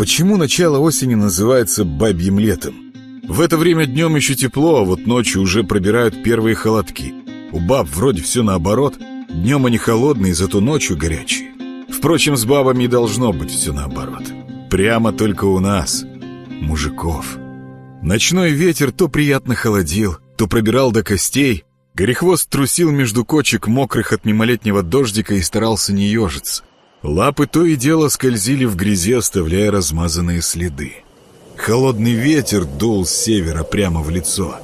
Почему начало осени называется бабьим летом? В это время днем еще тепло, а вот ночью уже пробирают первые холодки. У баб вроде все наоборот. Днем они холодные, зато ночью горячие. Впрочем, с бабами должно быть все наоборот. Прямо только у нас, мужиков. Ночной ветер то приятно холодил, то пробирал до костей. Горехвост трусил между кочек, мокрых от мимолетнего дождика, и старался не ежиться. Лапы то и дело скользили в грязи, оставляя размазанные следы. Холодный ветер дул с севера прямо в лицо.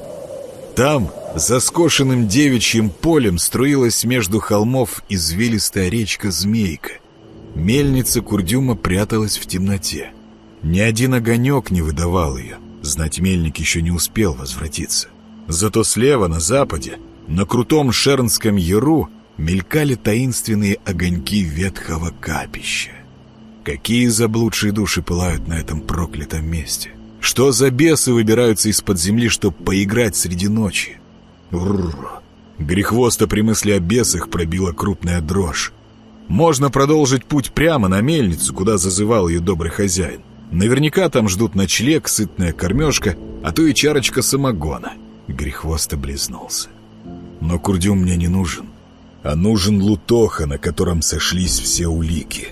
Там, за скошенным девичьим полем, струилась между холмов извилистая речка Змейка. Мельница Курдюма пряталась в темноте. Ни один огонек не выдавал ее. Знать мельник еще не успел возвратиться. Зато слева, на западе, на крутом Шернском яру, мелькали таинственные огоньки ветхого капища. Какие заблудшие души пылают на этом проклятом месте? Что за бесы выбираются из-под земли, чтобы поиграть среди ночи? Урр. Грехвоста при мысли о бесах пробила крупная дрожь. Можно продолжить путь прямо на мельницу, куда зазывал ее добрый хозяин. Наверняка там ждут ночлег, сытная кормежка, а то и чарочка самогона. Грехвост облизнулся. Но Курдюм мне не нужен а нужен Лутоха, на котором сошлись все улики.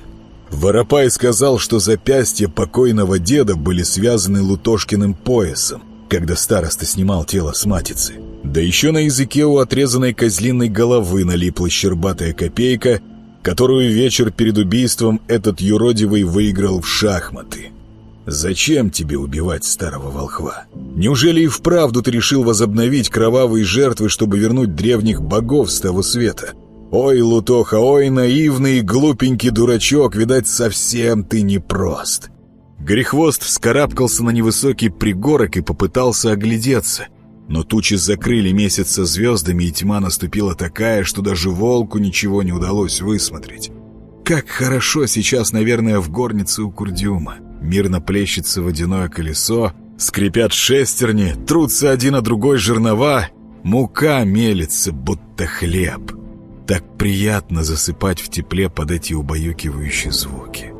Воропай сказал, что запястья покойного деда были связаны Лутошкиным поясом, когда староста снимал тело с матицы. Да еще на языке у отрезанной козлиной головы налипла щербатая копейка, которую вечер перед убийством этот юродивый выиграл в шахматы. «Зачем тебе убивать старого волхва? Неужели и вправду ты решил возобновить кровавые жертвы, чтобы вернуть древних богов с того света?» Ой, Лутоха, ой, наивный, глупенький дурачок, видать, совсем ты непрост. Грехвост вскарабкался на невысокий пригорок и попытался оглядеться. Но тучи закрыли месяц со звездами, и тьма наступила такая, что даже волку ничего не удалось высмотреть. Как хорошо сейчас, наверное, в горнице у Курдюма. Мирно плещется водяное колесо, скрипят шестерни, трутся один на другой жернова, мука мелится, будто хлеб. Так приятно засыпать в тепле под эти убаюкивающие звуки.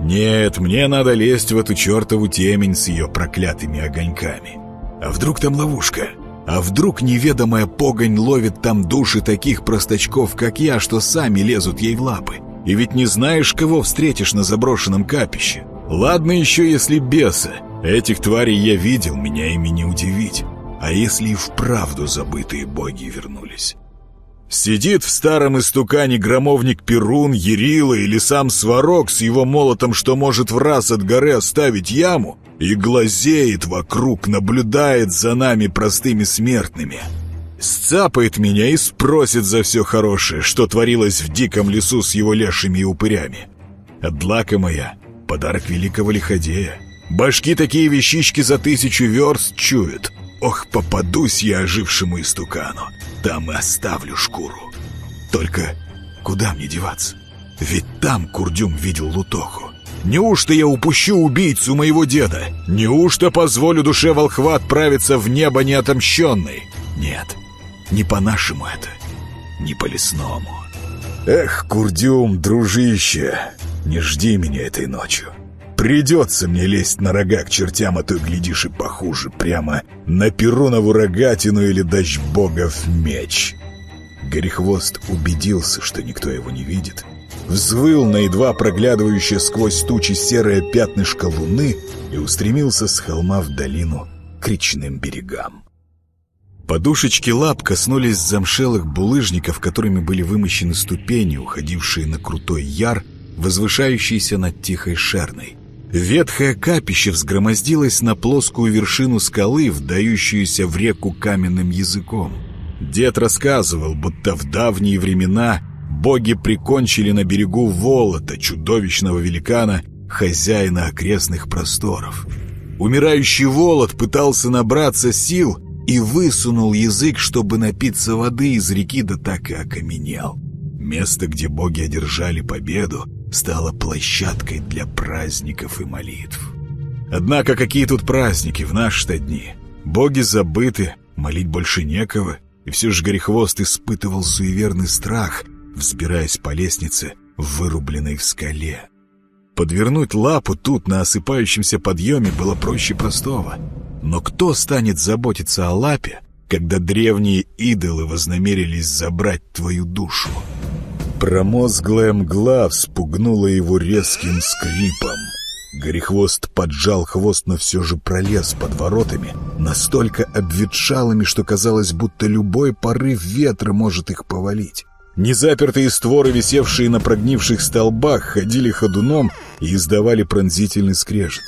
Нет, мне надо лезть в эту чертову темень с ее проклятыми огоньками. А вдруг там ловушка? А вдруг неведомая погонь ловит там души таких простачков, как я, что сами лезут ей в лапы? И ведь не знаешь, кого встретишь на заброшенном капище. Ладно еще, если бесы. Этих тварей я видел, меня ими не удивить. А если и вправду забытые боги вернулись? Сидит в старом истукане громовник Перун, Ярила или сам Сварог с его молотом, что может в раз от горы оставить яму, и глазеет вокруг, наблюдает за нами простыми смертными. Сцапает меня и спросит за все хорошее, что творилось в диком лесу с его лешими и упырями. Отлака моя — подарок великого лиходея. Башки такие вещички за тысячу верст чуют. Ох, попадусь я ожившему истукану. Там и оставлю шкуру. Только куда мне деваться? Ведь там Курдюм видел Лутоху. Неужто я упущу убийцу моего деда? Неужто позволю душе волхва отправиться в небо неотомщенной? Нет, не по-нашему это, не по-лесному. Эх, Курдюм, дружище, не жди меня этой ночью. Придется мне лезть на рога к чертям, а то, глядишь, и похуже. Прямо на Перунову рогатину или дождь богов меч. Горехвост убедился, что никто его не видит. Взвыл на едва проглядывающее сквозь тучи серое пятнышко луны и устремился с холма в долину к речным берегам. Подушечки лап коснулись замшелых булыжников, которыми были вымощены ступени, уходившие на крутой яр, возвышающийся над тихой шерной. Ветхое капище взгромоздилось на плоскую вершину скалы, вдающуюся в реку каменным языком. Дед рассказывал, будто в давние времена боги прикончили на берегу Волота, чудовищного великана, хозяина окрестных просторов. Умирающий Волод пытался набраться сил и высунул язык, чтобы напиться воды из реки, да так и окаменел. Место, где боги одержали победу, стала площадкой для праздников и молитв. Однако какие тут праздники в наши-то дни? Боги забыты, молить больше некого, и все же Горехвост испытывал суеверный страх, взбираясь по лестнице, вырубленной в скале. Подвернуть лапу тут, на осыпающемся подъеме, было проще простого. Но кто станет заботиться о лапе, когда древние идолы вознамерились забрать твою душу? Промозглая мгла вспугнула его резким скрипом. Горехвост поджал хвост, но все же пролез под воротами, настолько обветшалыми, что казалось, будто любой порыв ветра может их повалить. Незапертые створы, висевшие на прогнивших столбах, ходили ходуном и издавали пронзительный скрежет.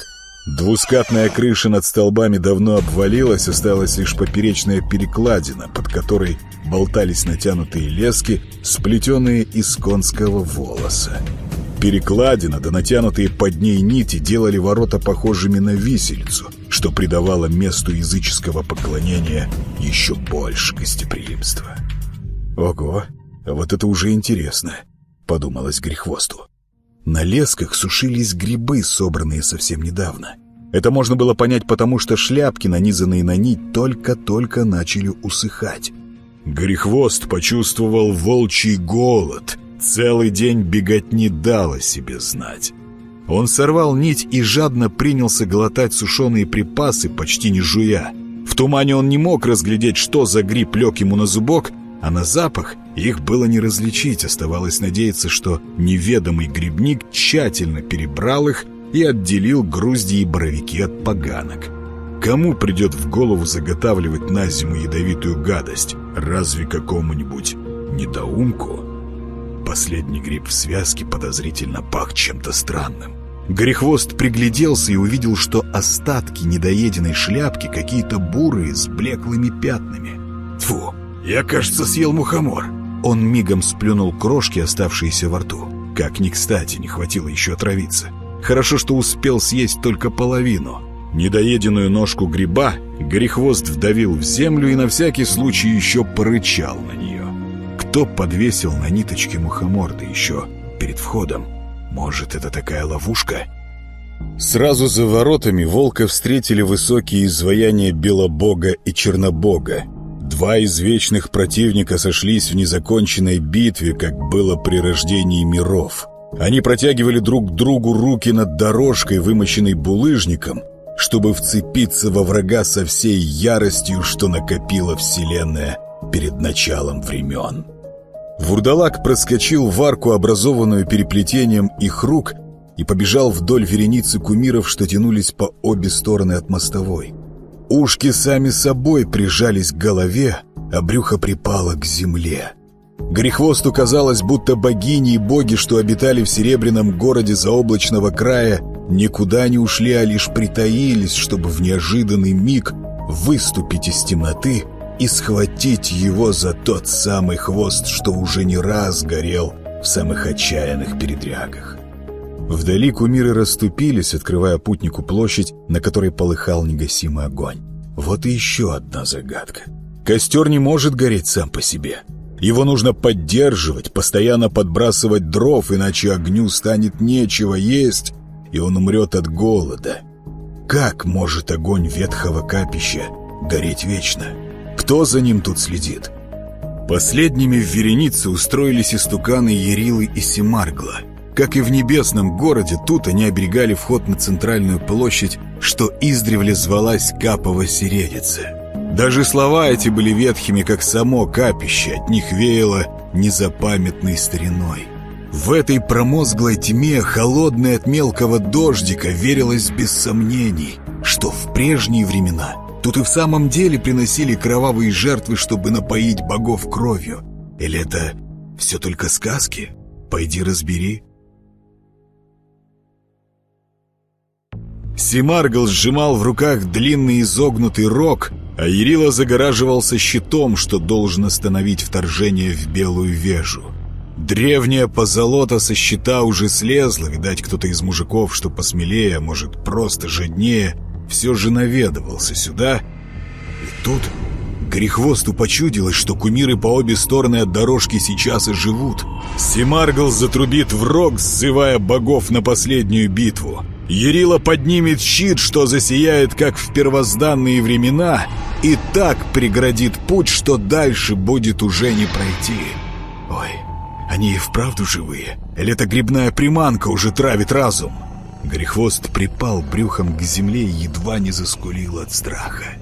Двускатная крыша над столбами давно обвалилась, осталась лишь поперечная перекладина, под которой болтались натянутые лески, сплетенные из конского волоса. Перекладина да натянутые под ней нити делали ворота похожими на виселицу, что придавало месту языческого поклонения еще больше гостеприимства. «Ого!» Вот это уже интересно, подумалось Грехвосту. На лесках сушились грибы, собранные совсем недавно. Это можно было понять потому, что шляпки, нанизанные на нить, только-только начали усыхать. Грехвост почувствовал волчий голод. Целый день бегать не дало себе знать. Он сорвал нить и жадно принялся глотать сушеные припасы, почти не жуя. В тумане он не мог разглядеть, что за гриб лег ему на зубок, а на запах их было не различить, оставалось надеяться, что неведомый грибник тщательно перебрал их и отделил грузди и боровики от поганок. Кому придет в голову заготавливать на зиму ядовитую гадость? Разве какому-нибудь недоумку? Последний гриб в связке подозрительно пах чем-то странным. Горехвост пригляделся и увидел, что остатки недоеденной шляпки какие-то бурые с блеклыми пятнами. Тьфу, я, кажется, съел мухомор. Он мигом сплюнул крошки, оставшиеся во рту. Как ни кстати, не хватило еще отравиться. Хорошо, что успел съесть только половину. Недоеденную ножку гриба Горехвост вдавил в землю и на всякий случай еще порычал на нее. Кто подвесил на ниточке мухомор, да еще перед входом? Может, это такая ловушка? Сразу за воротами волка встретили высокие изваяния Белобога и Чернобога, Два извечных противника сошлись в незаконченной битве, как было при рождении миров. Они протягивали друг другу руки над дорожкой, вымощенной булыжником, чтобы вцепиться во врага со всей яростью, что накопила Вселенная перед началом времен. Вурдалак проскочил в арку, образованную переплетением их рук, и побежал вдоль вереницы кумиров, что тянулись по обе стороны от мостовой. Ушки сами собой прижались к голове, а брюхо припало к земле. Грехвосту казалось, будто богини и боги, что обитали в серебряном городе заоблачного края, никуда не ушли, а лишь притаились, чтобы в неожиданный миг выступить из темноты и схватить его за тот самый хвост, что уже не раз горел в самых отчаянных передрягах. Вдали кумиры расступились, открывая путнику площадь, на которой полыхал негасимый огонь. Вот и еще одна загадка. Костер не может гореть сам по себе. Его нужно поддерживать, постоянно подбрасывать дров, иначе огню станет нечего есть, и он умрет от голода. Как может огонь ветхого капища гореть вечно? Кто за ним тут следит? Последними в веренице устроились истуканы Ярилы и Семаргла — как и в небесном городе, тут они оберегали вход на центральную площадь, что издревле звалась Капова Сиредица. Даже слова эти были ветхими, как само капище, от них веяло незапамятной стариной. В этой промозглой тьме, холодной от мелкого дождика, верилось без сомнений, что в прежние времена тут и в самом деле приносили кровавые жертвы, чтобы напоить богов кровью. Или это все только сказки? Пойди разбери. Симаргл сжимал в руках длинный изогнутый рог, а Ярила загораживался щитом, что должен остановить вторжение в Белую Вежу. Древняя позолота со щита уже слезла, видать, кто-то из мужиков, что посмелее, а может, просто жаднее, все же наведывался сюда. И тут Грехвосту почудилось, что кумиры по обе стороны от дорожки сейчас и живут. Симаргл затрубит в рог, сзывая богов на последнюю битву. Ярила поднимет щит, что засияет, как в первозданные времена, и так преградит путь, что дальше будет уже не пройти. Ой, Они и вправду живые? Или эта грибная приманка уже травит разум? Грехвост припал брюхом к земле и едва не заскулил от страха.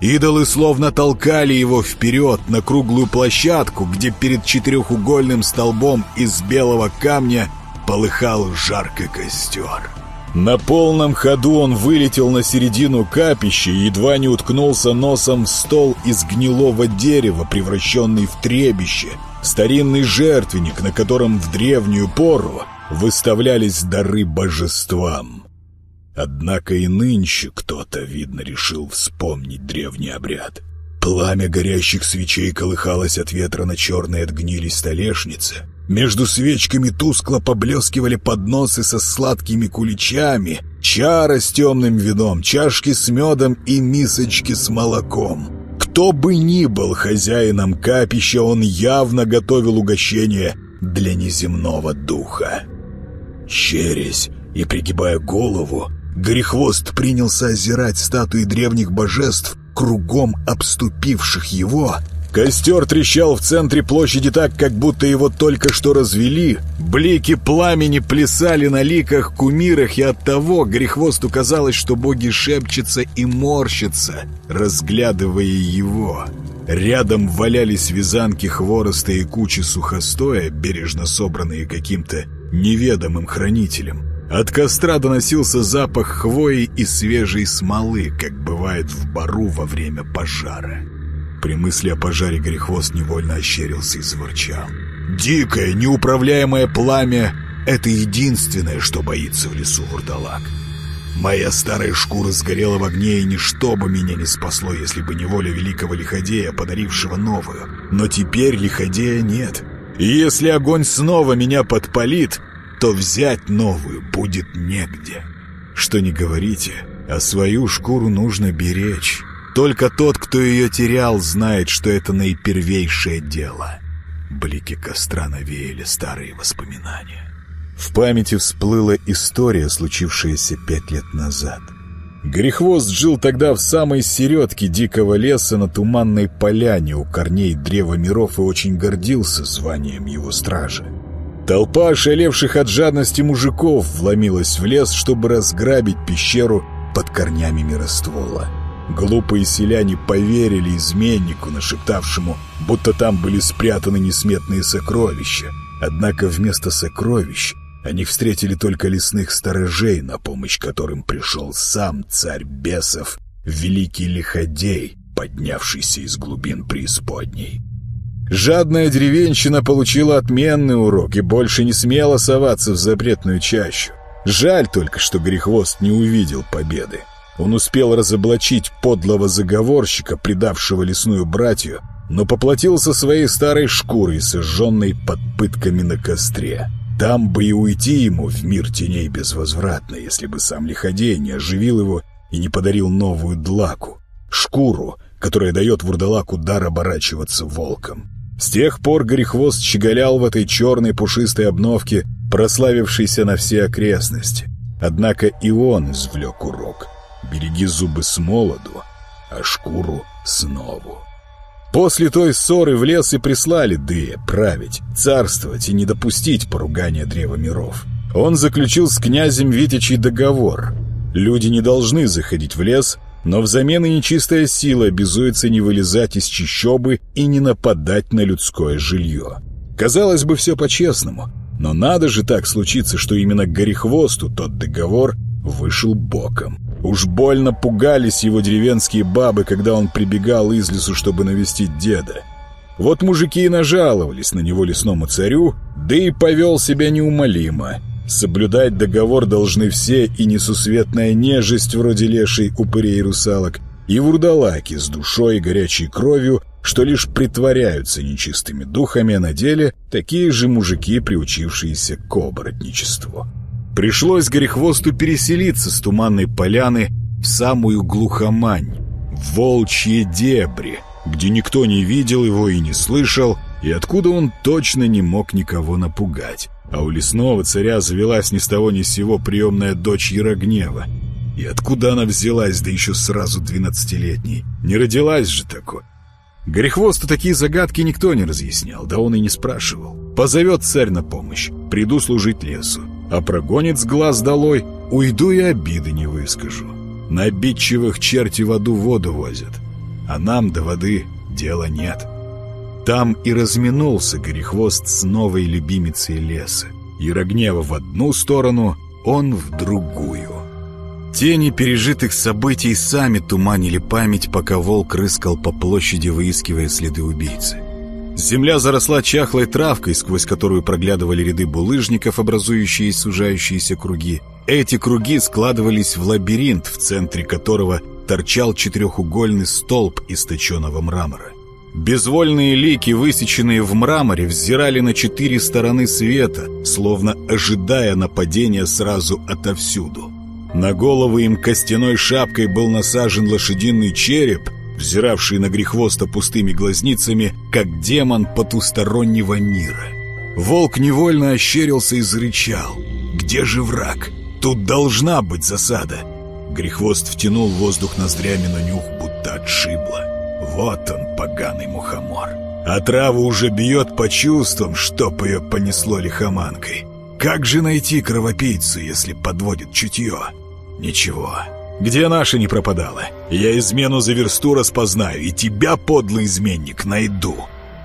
Идолы словно толкали его вперед на круглую площадку, где перед четырехугольным столбом из белого камня полыхал жаркий костер. На полном ходу он вылетел на середину капища и едва не уткнулся носом в стол из гнилого дерева, превращенный в требище, старинный жертвенник, на котором в древнюю пору выставлялись дары божествам. Однако и нынче кто-то, видно, решил вспомнить древний обряд. Пламя горящих свечей колыхалось от ветра на черной от гнили столешнице. Между свечками тускло поблескивали подносы со сладкими куличами, чара с темным вином, чашки с медом и мисочки с молоком. Кто бы ни был хозяином капища, он явно готовил угощение для неземного духа. Чересь и пригибая голову, Горехвост принялся озирать статуи древних божеств, кругом обступивших его. Костер трещал в центре площади так, как будто его только что развели. Блики пламени плясали на ликах кумирах, и от того Грехвосту казалось, что боги шепчутся и морщатся, разглядывая его. Рядом валялись вязанки хвороста и кучи сухостоя, бережно собранные каким-то неведомым хранителем. От костра доносился запах хвои и свежей смолы, как бывает в бару во время пожара. При мысли о пожаре Горехвост невольно ощерился и заворчал. «Дикое, неуправляемое пламя — это единственное, что боится в лесу вурдалак. Моя старая шкура сгорела в огне, и ничто бы меня не спасло, если бы не воля великого лиходея, подарившего новую. Но теперь лиходея нет. И если огонь снова меня подпалит, то взять новую будет негде. Что не говорите, а свою шкуру нужно беречь. Только тот, кто ее терял, знает, что это наипервейшее дело. Блики костра навеяли старые воспоминания. В памяти всплыла история, случившаяся пять лет назад. Грехвост жил тогда в самой середке дикого леса на туманной поляне у корней древа миров и очень гордился званием его стражи. Толпа ошалевших от жадности мужиков вломилась в лес, чтобы разграбить пещеру под корнями мироствола. Глупые селяне поверили изменнику, нашептавшему, будто там были спрятаны несметные сокровища. Однако вместо сокровищ они встретили только лесных сторожей, на помощь которым пришел сам царь бесов, великий лиходей, поднявшийся из глубин преисподней. Жадная деревенщина получила отменный урок и больше не смела соваться в запретную чащу. Жаль только, что Грехвост не увидел победы. Он успел разоблачить подлого заговорщика, предавшего лесную братью, но поплатился своей старой шкурой, сожженной под пытками на костре. Там бы и уйти ему в мир теней безвозвратно, если бы сам Лиходей не оживил его и не подарил новую длаку, шкуру, которая дает вурдалаку дар оборачиваться волком. С тех пор Горехвост щеголял в этой черной пушистой обновке, прославившейся на все окрестности. Однако и он извлек урок. Береги зубы с молоду, а шкуру снова. После той ссоры в лес и прислали Дыя править, царствовать и не допустить поругания Древа Миров. Он заключил с князем Витичий договор. Люди не должны заходить в лес, но взамен и нечистая сила обязуется не вылезать из чищобы и не нападать на людское жилье. Казалось бы, все по-честному, но надо же так случиться, что именно Горехвосту тот договор вышел боком. Уж больно пугались его деревенские бабы, когда он прибегал из лесу, чтобы навестить деда. Вот мужики и нажаловались на него лесному царю, да и повел себя неумолимо. Соблюдать договор должны все и несусветная нежесть вроде лешей, упырей и русалок, и вурдалаки с душой и горячей кровью, что лишь притворяются нечистыми духами, а на деле такие же мужики, приучившиеся к оборотничеству. Пришлось Горехвосту переселиться с туманной поляны в самую глухомань, в волчьи дебри, где никто не видел его и не слышал, и откуда он точно не мог никого напугать. А у лесного царя завелась ни с того ни с сего приемная дочь Ярогнева. И откуда она взялась, да еще сразу двенадцатилетней? Не родилась же такой. Горехвосту такие загадки никто не разъяснял, да он и не спрашивал. Позовет царь на помощь, приду служить лесу. А прогонит с глаз долой, уйду и обиды не выскажу. На обидчивых черти в аду воду возят, а нам до воды дела нет. Там и разминулся Горехвост с новой любимицей леса. Ярогнева в одну сторону, он в другую. Тени пережитых событий сами туманили память, пока волк рыскал по площади, выискивая следы убийцы. Земля заросла чахлой травкой, сквозь которую проглядывали ряды булыжников, образующие сужающиеся круги. Эти круги складывались в лабиринт, в центре которого торчал четырехугольный столб из мрамора. Безвольные лики, высеченные в мраморе, взирали на четыре стороны света, словно ожидая нападения сразу отовсюду. На голову им костяной шапкой был насажен лошадиный череп, взиравший на грехвоста пустыми глазницами, как демон потустороннего мира. Волк невольно ощерился и зарычал. «Где же враг? Тут должна быть засада!» Грехвост втянул воздух ноздрями, но нюх будто отшибло. Вот он, поганый мухомор. А траву уже бьет по чувствам, чтоб ее понесло лихоманкой. Как же найти кровопийцу, если подводит чутье? Ничего, где наша не пропадала? Я измену за версту распознаю, и тебя, подлый изменник, найду.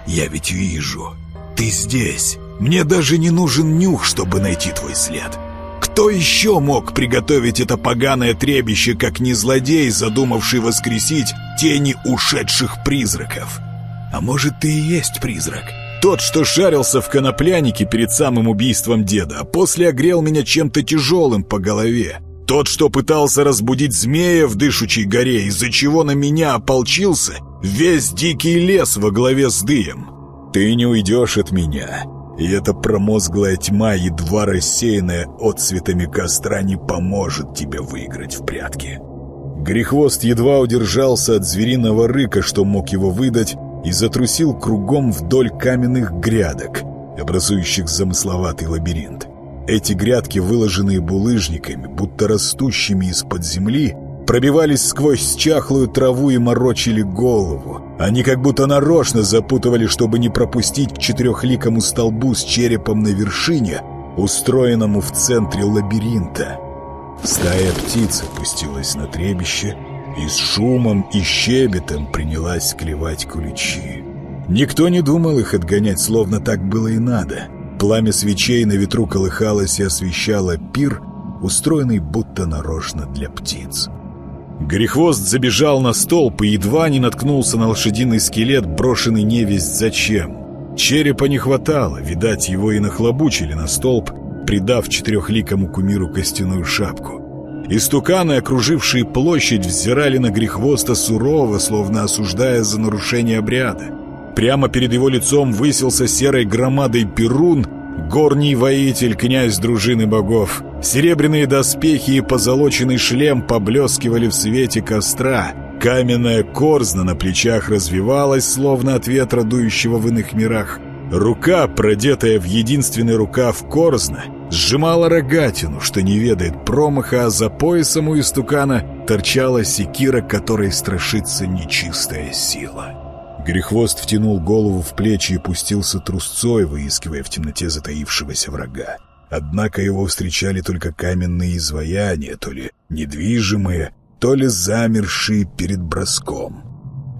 Я ведь вижу. Ты здесь. Мне даже не нужен нюх, чтобы найти твой след. Кто еще мог приготовить это поганое требище, как не злодей, задумавший воскресить тени ушедших призраков? А может, ты и есть призрак? Тот, что шарился в коноплянике перед самым убийством деда, а после огрел меня чем-то тяжелым по голове. Тот, что пытался разбудить змея в дышучей горе, из-за чего на меня ополчился весь дикий лес во главе с дыем. Ты не уйдешь от меня, и эта промозглая тьма, едва рассеянная отцветами костра, не поможет тебе выиграть в прятки. Грехвост едва удержался от звериного рыка, что мог его выдать, и затрусил кругом вдоль каменных грядок, образующих замысловатый лабиринт. Эти грядки, выложенные булыжниками, будто растущими из-под земли, пробивались сквозь чахлую траву и морочили голову. Они как будто нарочно запутывали, чтобы не пропустить к четырехликому столбу с черепом на вершине, устроенному в центре лабиринта. Стая птиц опустилась на требище и с шумом и щебетом принялась клевать куличи. Никто не думал их отгонять, словно так было и надо — Пламя свечей на ветру колыхалось и освещало пир, устроенный будто нарочно для птиц. Грехвост забежал на столб и едва не наткнулся на лошадиный скелет, брошенный невесть зачем. Черепа не хватало, видать, его и нахлобучили на столб, придав четырехликому кумиру костяную шапку. Истуканы, окружившие площадь, взирали на Грехвоста сурово, словно осуждая за нарушение обряда. Прямо перед его лицом высился серой громадой Перун, горний воитель, князь дружины богов. Серебряные доспехи и позолоченный шлем поблескивали в свете костра. Каменная корзна на плечах развивалась, словно от ветра, дующего в иных мирах. Рука, продетая в единственный рукав корзна, сжимала рогатину, что не ведает промаха, а за поясом у истукана торчала секира, которой страшится нечистая сила. Грехвост втянул голову в плечи и пустился трусцой, выискивая в темноте затаившегося врага. Однако его встречали только каменные изваяния, то ли недвижимые, то ли замершие перед броском.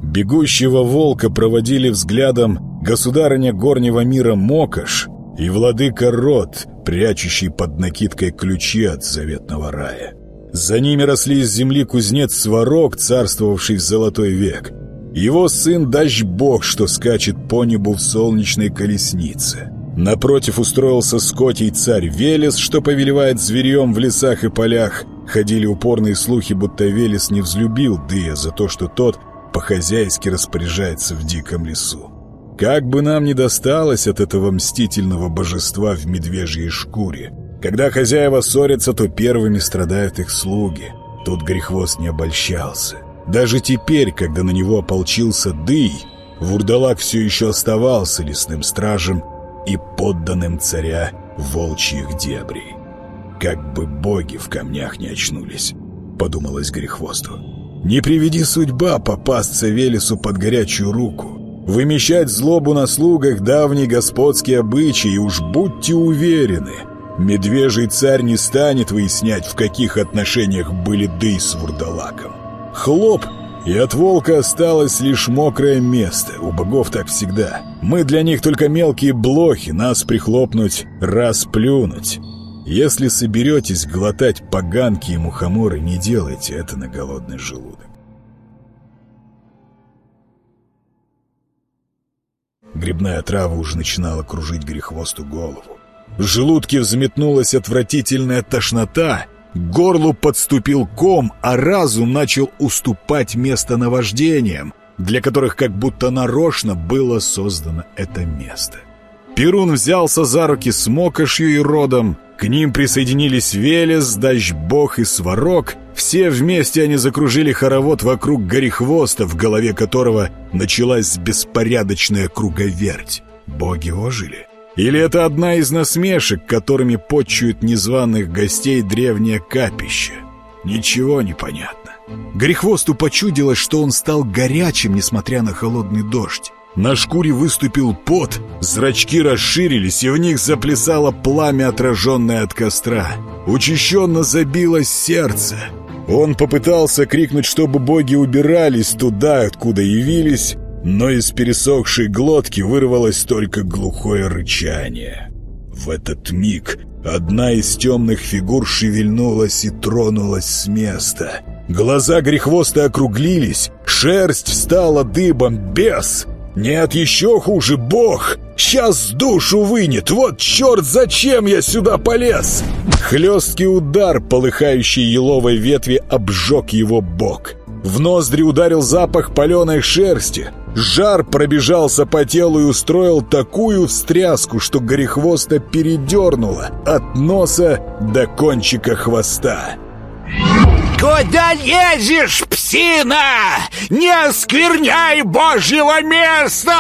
Бегущего волка проводили взглядом государыня горнего мира Мокаш и владыка Рот, прячущий под накидкой ключи от заветного рая. За ними росли из земли кузнец Сварог, царствовавший в золотой век — его сын Дащ-бог, что скачет по небу в солнечной колеснице. Напротив устроился скотий царь Велес, что повелевает зверьем в лесах и полях. Ходили упорные слухи, будто Велес не взлюбил Дыя за то, что тот по-хозяйски распоряжается в диком лесу. Как бы нам ни досталось от этого мстительного божества в медвежьей шкуре. Когда хозяева ссорятся, то первыми страдают их слуги. Тут Грехвост не обольщался. Даже теперь, когда на него ополчился Дый, Вурдалак все еще оставался лесным стражем и подданным царя волчьих дебрей. «Как бы боги в камнях не очнулись», — подумалось Грехвосту. «Не приведи судьба попасться Велесу под горячую руку. Вымещать злобу на слугах — давний господский обычай, и уж будьте уверены, медвежий царь не станет выяснять, в каких отношениях были Дый с вурдалаком. Хлоп, и от волка осталось лишь мокрое место. У богов так всегда. Мы для них только мелкие блохи, нас прихлопнуть, расплюнуть. Если соберетесь глотать поганки и мухоморы, не делайте это на голодный желудок. Грибная трава уже начинала кружить грехвосту голову. В желудке взметнулась отвратительная тошнота, к горлу подступил ком, а разум начал уступать место наваждениям, для которых как будто нарочно было создано это место. Перун взялся за руки с Мокошью и Родом, к ним присоединились Велес, Дачбог и Сварог. Все вместе они закружили хоровод вокруг горехвоста, в голове которого началась беспорядочная круговерть. Боги ожили. Или это одна из насмешек, которыми почуют незваных гостей древнее капище? Ничего не понятно. Грехвосту почудилось, что он стал горячим, несмотря на холодный дождь. На шкуре выступил пот, зрачки расширились, и в них заплясало пламя, отраженное от костра. Учащенно забилось сердце. Он попытался крикнуть, чтобы боги убирались туда, откуда явились, но из пересохшей глотки вырвалось только глухое рычание. В этот миг одна из темных фигур шевельнулась и тронулась с места. Глаза грехвоста округлились, шерсть встала дыбом, бес — «Нет, еще хуже, бог! Сейчас душу вынет! Вот черт, зачем я сюда полез!» Хлесткий удар, полыхающий еловой ветви, обжег его бок. В ноздри ударил запах паленой шерсти. Жар пробежался по телу и устроил такую встряску, что горехвоста передернуло от носа до кончика хвоста. «Куда лезешь, псина? Не оскверняй божьего места!»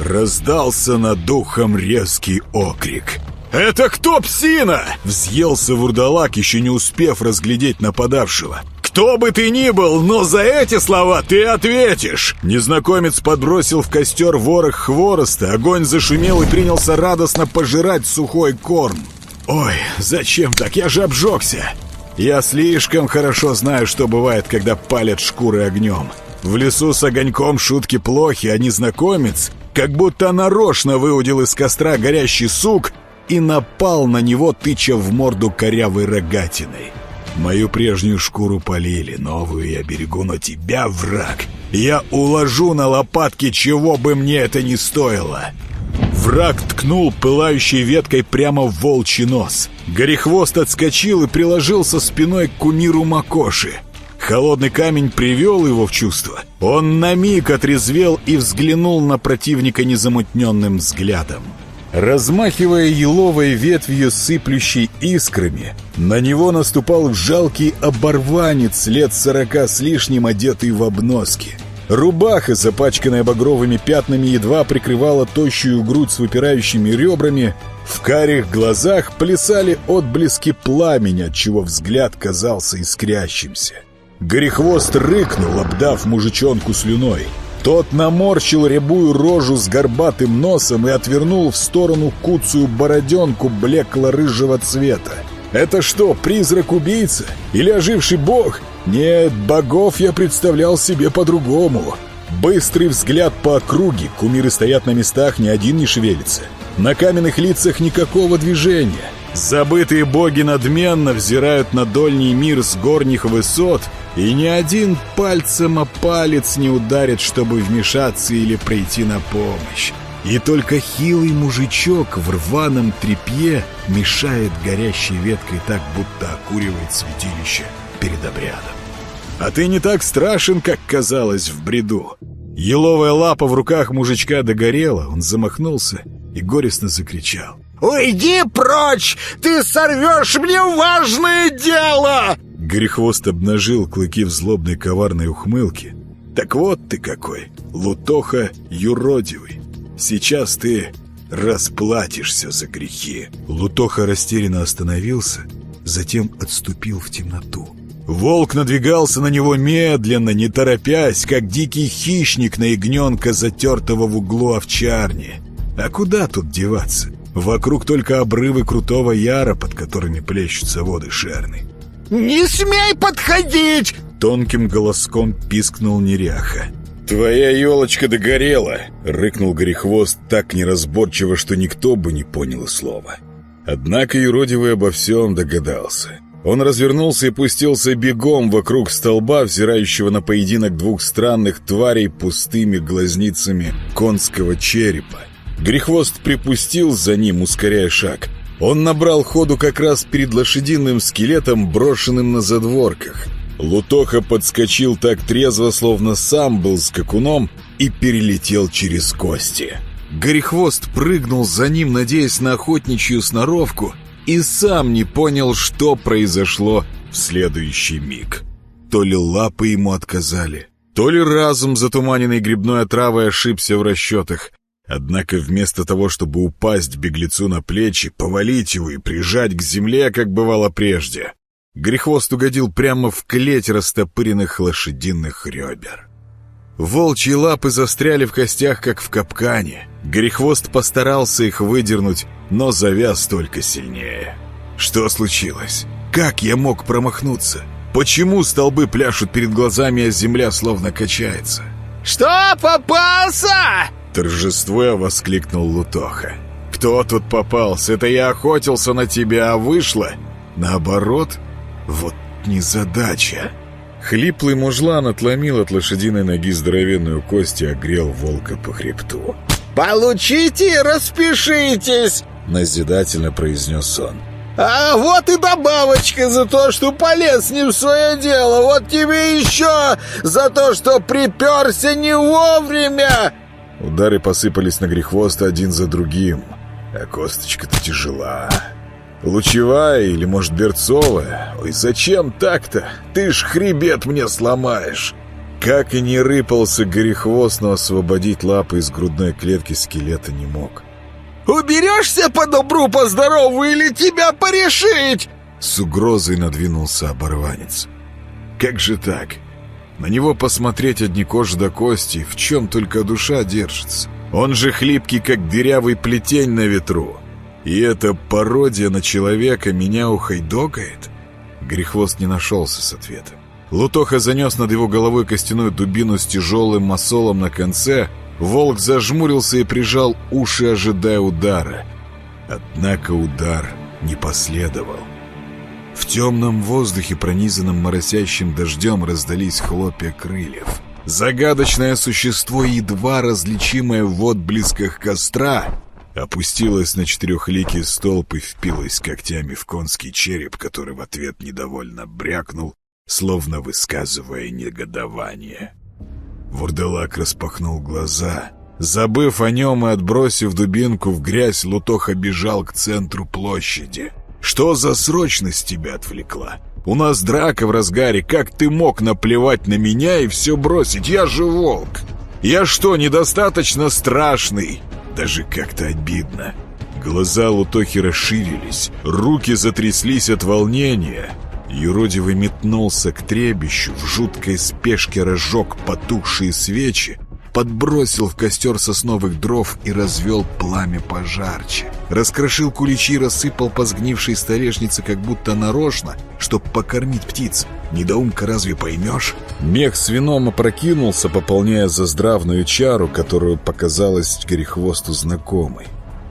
Раздался над духом резкий окрик. «Это кто псина?» Взъелся вурдалак, еще не успев разглядеть нападавшего. «Кто бы ты ни был, но за эти слова ты ответишь!» Незнакомец подбросил в костер ворох хвороста, огонь зашумел и принялся радостно пожирать сухой корм. «Ой, зачем так? Я же обжегся!» Я слишком хорошо знаю, что бывает, когда палят шкуры огнем. В лесу с огоньком шутки плохи, а незнакомец как будто нарочно выудил из костра горящий сук и напал на него, тыча в морду корявой рогатиной. Мою прежнюю шкуру полили, новую я берегу, но тебя, враг, я уложу на лопатки, чего бы мне это ни стоило. Враг ткнул пылающей веткой прямо в волчий нос. Горехвост отскочил и приложился спиной к кумиру Макоши. Холодный камень привел его в чувство. Он на миг отрезвел и взглянул на противника незамутненным взглядом. Размахивая еловой ветвью, сыплющей искрами, на него наступал жалкий оборванец лет сорока с лишним, одетый в обноски. Рубаха, запачканная багровыми пятнами, едва прикрывала тощую грудь с выпирающими ребрами. В карих глазах плясали отблески пламени, отчего взгляд казался искрящимся. Горехвост рыкнул, обдав мужичонку слюной. Тот наморщил рябую рожу с горбатым носом и отвернул в сторону куцую бороденку блекло-рыжего цвета. «Это что, призрак-убийца? Или оживший бог? Нет, богов я представлял себе по-другому. Быстрый взгляд по округе, кумиры стоят на местах, ни один не шевелится. На каменных лицах никакого движения. Забытые боги надменно взирают на дольний мир с горних высот, и ни один пальцем о палец не ударит, чтобы вмешаться или прийти на помощь. И только хилый мужичок в рваном тряпье мешает горящей веткой так, будто окуривает святилище перед обрядом. А ты не так страшен, как казалось в бреду. Еловая лапа в руках мужичка догорела, он замахнулся и горестно закричал. «Уйди прочь! Ты сорвешь мне важное дело!» Грехвост обнажил клыки в злобной коварной ухмылке. «Так вот ты какой, Лутоха юродивый! Сейчас ты расплатишься за грехи!» Лутоха растерянно остановился, затем отступил в темноту. Волк надвигался на него медленно, не торопясь, как дикий хищник на ягненка, затертого в углу овчарни. А куда тут деваться? Вокруг только обрывы крутого яра, под которыми плещутся воды Шерны. «Не смей подходить!» Тонким голоском пискнул неряха. «Твоя елочка догорела!» — рыкнул Горехвост так неразборчиво, что никто бы не понял слова. Однако юродивый обо всем догадался. Он развернулся и пустился бегом вокруг столба, взирающего на поединок двух странных тварей пустыми глазницами конского черепа. Грехвост припустил за ним, ускоряя шаг. Он набрал ходу как раз перед лошадиным скелетом, брошенным на задворках. Лутоха подскочил так трезво, словно сам был скакуном, и перелетел через кости. Горехвост прыгнул за ним, надеясь на охотничью сноровку, и сам не понял, что произошло в следующий миг. То ли лапы ему отказали, то ли разум, затуманенный грибной отравой, ошибся в расчетах. Однако вместо того, чтобы упасть беглецу на плечи, повалить его и прижать к земле, как бывало прежде, Грехвост угодил прямо в клеть растопыренных лошадиных ребер. Волчьи лапы застряли в костях, как в капкане. Грехвост постарался их выдернуть, но завяз только сильнее. Что случилось? Как я мог промахнуться? Почему столбы пляшут перед глазами, а земля словно качается? «Что, попался?» Торжествуя воскликнул Лутоха. «Кто тут попался? Это я охотился на тебя, а вышло? Наоборот? Вот незадача!» Хлиплый мужлан отломил от лошадиной ноги здоровенную кость и огрел волка по хребту. «Получите распишитесь!» — назидательно произнес он. «А вот и добавочка за то, что полез не в свое дело! Вот тебе еще за то, что приперся не вовремя!» Удары посыпались на грехвост один за другим, а косточка-то тяжела. Лучевая или, может, берцовая? Ой, зачем так-то? Ты ж хребет мне сломаешь!» Как и не рыпался горехвост, но освободить лапы из грудной клетки скелета не мог. «Уберешься по добру, по здорову или тебя порешить?» С угрозой надвинулся оборванец. «Как же так? На него посмотреть одни кожи до кости, в чем только душа держится. Он же хлипкий, как дырявый плетень на ветру. И эта пародия на человека меня ухайдокает?» Грехвост не нашелся с ответом. Лутоха занес над его головой костяную дубину с тяжелым масолом на конце. Волк зажмурился и прижал уши, ожидая удара. Однако удар не последовал. В темном воздухе, пронизанном моросящим дождем, раздались хлопья крыльев. Загадочное существо, едва различимое в отблесках костра, опустилась на четырехликий столб и впилась когтями в конский череп, который в ответ недовольно брякнул, словно высказывая негодование. Вурдалак распахнул глаза. Забыв о нем и отбросив дубинку в грязь, Лутоха бежал к центру площади. «Что за срочность тебя отвлекла? У нас драка в разгаре, как ты мог наплевать на меня и все бросить? Я же волк! Я что, недостаточно страшный?» Даже как-то обидно. Глаза Лутохи расширились, руки затряслись от волнения. Юродивый метнулся к требищу, в жуткой спешке разжег потухшие свечи, подбросил в костер сосновых дров и развел пламя пожарче. Раскрошил куличи и рассыпал по сгнившей столешнице, как будто нарочно, чтоб покормить птиц. Недоумка разве поймешь? Мех с вином опрокинулся, пополняя заздравную чару, которую показалась Горехвосту знакомой.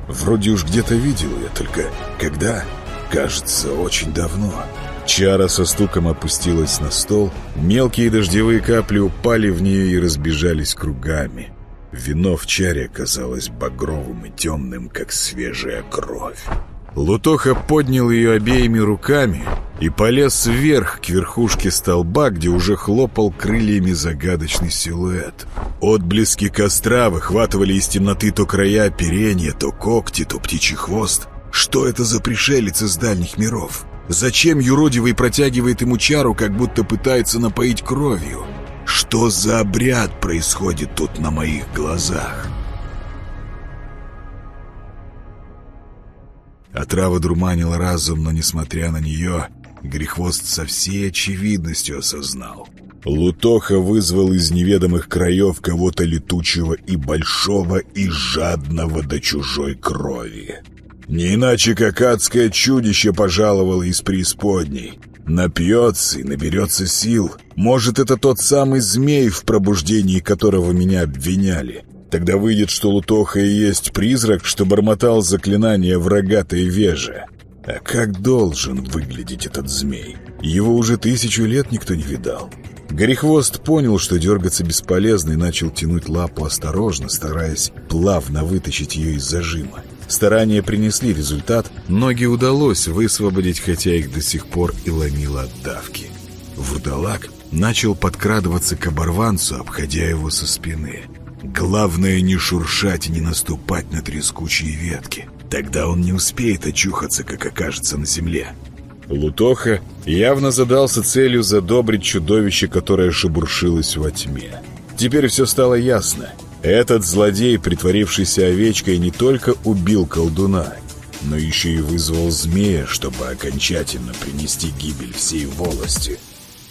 Вроде уж где-то видел я, только когда? Кажется, очень давно. Чара со стуком опустилась на стол, мелкие дождевые капли упали в нее и разбежались кругами. Вино в чаре оказалось багровым и темным, как свежая кровь. Лутоха поднял ее обеими руками и полез вверх к верхушке столба, где уже хлопал крыльями загадочный силуэт. Отблески костра выхватывали из темноты то края оперения, то когти, то птичий хвост. Что это за пришелец из дальних миров? Зачем юродивый протягивает ему чару, как будто пытается напоить кровью? Что за обряд происходит тут на моих глазах? Отрава дурманила разум, но, несмотря на нее, Грехвост со всей очевидностью осознал. Лутоха вызвал из неведомых краев кого-то летучего и большого, и жадного до чужой крови. Не иначе, как адское чудище пожаловало из преисподней. Напьется и наберется сил. Может, это тот самый змей, в пробуждении которого меня обвиняли. Тогда выйдет, что Лутоха и есть призрак, что бормотал заклинание в рогатой веже. А как должен выглядеть этот змей? Его уже тысячу лет никто не видал. Горехвост понял, что дергаться бесполезно, и начал тянуть лапу осторожно, стараясь плавно вытащить ее из зажима. Старания принесли результат, ноги удалось высвободить, хотя их до сих пор и ломило от давки. Вурдалак начал подкрадываться к оборванцу, обходя его со спины. Главное не шуршать и не наступать на трескучие ветки. Тогда он не успеет очухаться, как окажется на земле. Лутоха явно задался целью задобрить чудовище, которое шебуршилось во тьме. Теперь все стало ясно. Этот злодей, притворившийся овечкой, не только убил колдуна, но еще и вызвал змея, чтобы окончательно принести гибель всей волости.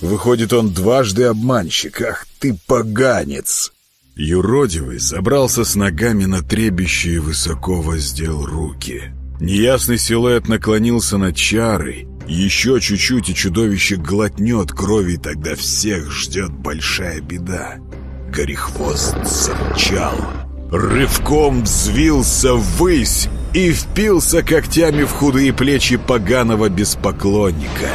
Выходит, он дважды обманщик. Ах ты поганец! Юродивый забрался с ногами на требище и высоко воздел руки. Неясный силуэт наклонился над чарой. Еще чуть-чуть, и чудовище глотнет крови, и тогда всех ждет большая беда. Горехвост зарычал. Рывком взвился ввысь и впился когтями в худые плечи поганого беспоклонника.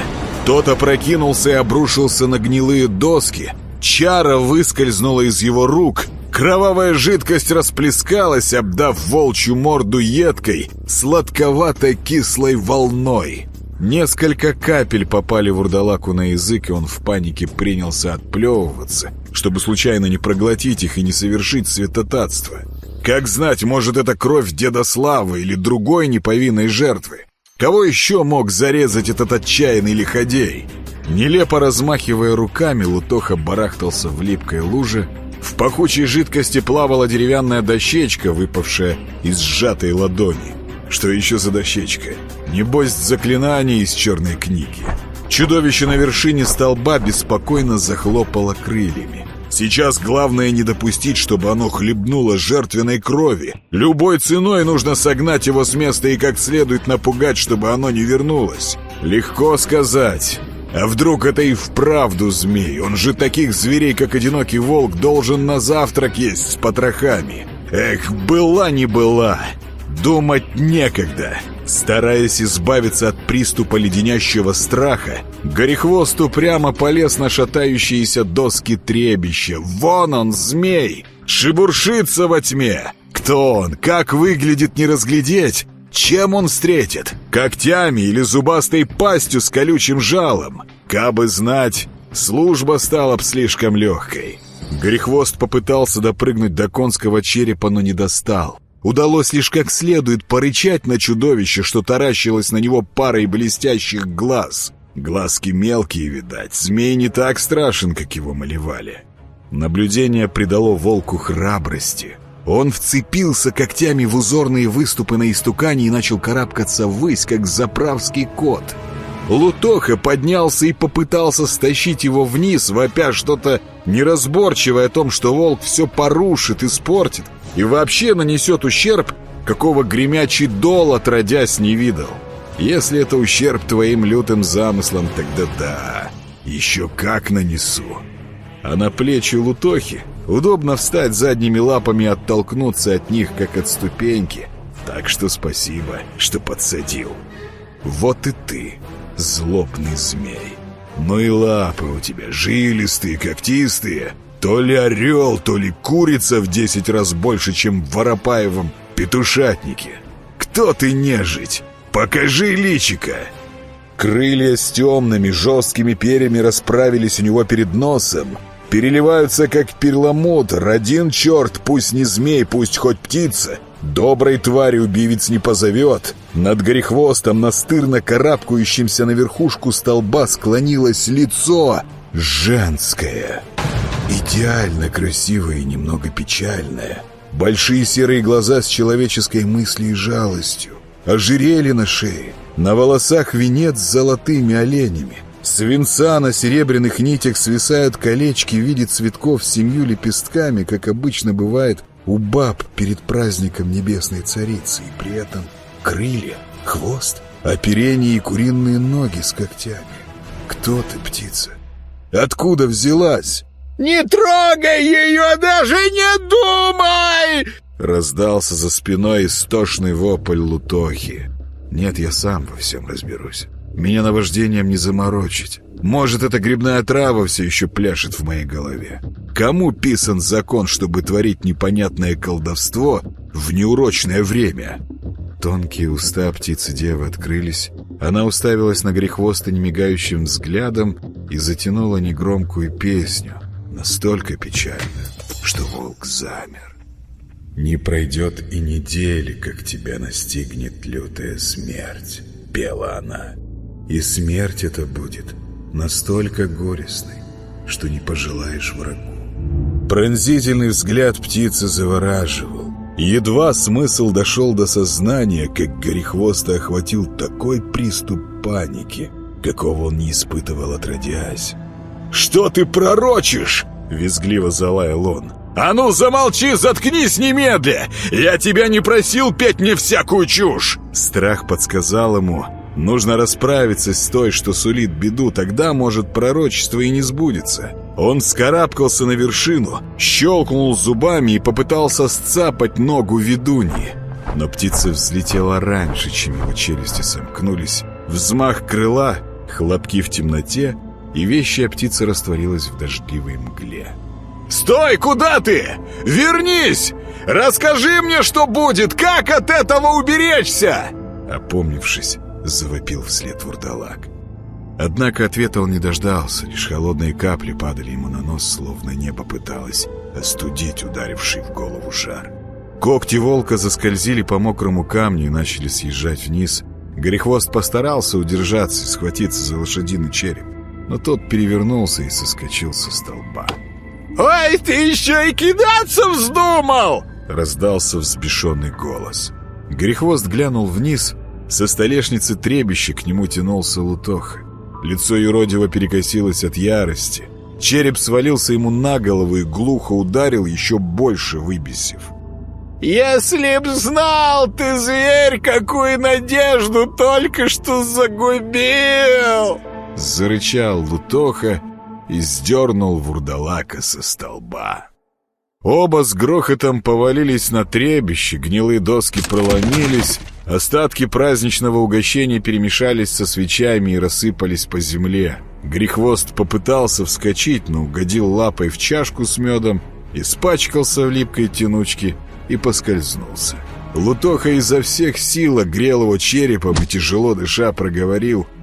Тот опрокинулся и обрушился на гнилые доски. Чара выскользнула из его рук. Кровавая жидкость расплескалась, обдав волчью морду едкой, сладковато-кислой волной. Несколько капель попали вурдалаку на язык, и он в панике принялся отплевываться, чтобы случайно не проглотить их и не совершить святотатство. Как знать, может, это кровь деда Славы или другой неповинной жертвы? Кого еще мог зарезать этот отчаянный лиходей? Нелепо размахивая руками, Лутоха барахтался в липкой луже. В пахучей жидкости плавала деревянная дощечка, выпавшая из сжатой ладони. Что еще за дощечка? Небось, заклинание из черной книги. Чудовище на вершине столба беспокойно захлопало крыльями. Сейчас главное не допустить, чтобы оно хлебнуло жертвенной крови. Любой ценой нужно согнать его с места и как следует напугать, чтобы оно не вернулось. Легко сказать. А вдруг это и вправду змей? Он же таких зверей, как одинокий волк, должен на завтрак есть с потрохами. Эх, была не была. Думать некогда. Стараясь избавиться от приступа леденящего страха, Горехвост упрямо полез на шатающиеся доски требища. Вон он, змей! Шебуршится во тьме! Кто он? Как выглядит, не разглядеть? Чем он встретит? Когтями или зубастой пастью с колючим жалом? Кабы знать, служба стала б слишком легкой. Грехвост попытался допрыгнуть до конского черепа, но не достал. Удалось лишь как следует порычать на чудовище, что таращилось на него парой блестящих глаз. Глазки мелкие, видать. Змей не так страшен, как его малевали. Наблюдение придало волку храбрости. Он вцепился когтями в узорные выступы на истукане и начал карабкаться ввысь, как заправский кот. Лутоха поднялся и попытался стащить его вниз, вопя что-то неразборчивое о том, что волк все порушит, испортит и вообще нанесет ущерб, какого гремячий дол отродясь не видел. Если это ущерб твоим лютым замыслам, тогда да, еще как нанесу. А на плечи Лутохи удобно встать задними лапами и оттолкнуться от них, как от ступеньки. Так что спасибо, что подсадил. Вот и ты, злобный змей. Ну и лапы у тебя жилистые, когтистые, то ли орел, то ли курица в десять раз больше, чем в Воропаевом петушатнике. Кто ты нежить? Покажи личика!» Крылья с темными, жесткими перьями расправились у него перед носом. Переливаются, как перламутр. Один черт, пусть не змей, пусть хоть птица. Доброй твари убивец не позовет. Над горехвостом, настырно карабкающимся на верхушку столба, склонилось лицо женское. Идеально красивое и немного печальное. Большие серые глаза с человеческой мыслью и жалостью. ожерелье на шее, на волосах венец с золотыми оленями. Свинца на серебряных нитях свисают колечки в виде цветков с семью лепестками, как обычно бывает у баб перед праздником Небесной Царицы, и при этом крылья, хвост, оперение и куриные ноги с когтями. Кто ты, птица? Откуда взялась? «Не трогай ее, даже не думай!» Раздался за спиной истошный вопль Лутохи. «Нет, я сам во всем разберусь. Меня наваждением не заморочить. Может, эта грибная трава все еще пляшет в моей голове. Кому писан закон, чтобы творить непонятное колдовство в неурочное время?» Тонкие уста птицы-девы открылись. Она уставилась на грехвоста немигающим взглядом и затянула негромкую песню, настолько печальную, что волк замер. «Не пройдет и недели, как тебя настигнет лютая смерть», — пела она. «И смерть эта будет настолько горестной, что не пожелаешь врагу». Пронзительный взгляд птицы завораживал. Едва смысл дошел до сознания, как Горехвоста охватил такой приступ паники, какого он не испытывал отродясь. «Что ты пророчишь?» — визгливо залаял он. «А ну замолчи, заткнись немедля! Я тебя не просил петь мне всякую чушь!» Страх подсказал ему, нужно расправиться с той, что сулит беду, тогда, может, пророчество и не сбудется. Он скарабкался на вершину, щелкнул зубами и попытался сцапать ногу ведуньи. Но птица взлетела раньше, чем его челюсти сомкнулись. Взмах крыла, хлопки в темноте, и вещая птица растворилась в дождливой мгле. «Стой! Куда ты? Вернись! Расскажи мне, что будет! Как от этого уберечься!» Опомнившись, завопил вслед вурдалак. Однако ответа он не дождался, лишь холодные капли падали ему на нос, словно небо пыталось остудить ударивший в голову жар. Когти волка заскользили по мокрому камню и начали съезжать вниз. Горехвост постарался удержаться и схватиться за лошадиный череп, но тот перевернулся и соскочил со столба. «Ой, ты еще и кидаться вздумал!» Раздался взбешенный голос. Грехвост глянул вниз. Со столешницы требище к нему тянулся Лутоха. Лицо юродива перекосилось от ярости. Череп свалился ему на голову и глухо ударил, еще больше выбесив. «Если б знал ты, зверь, какую надежду только что загубил!» Зарычал Лутоха и сдернул вурдалака со столба. Оба с грохотом повалились на требище, гнилые доски проломились, остатки праздничного угощения перемешались со свечами и рассыпались по земле. Грехвост попытался вскочить, но угодил лапой в чашку с медом, испачкался в липкой тянучке и поскользнулся. Лутоха изо всех сил огрел его черепом и тяжело дыша проговорил —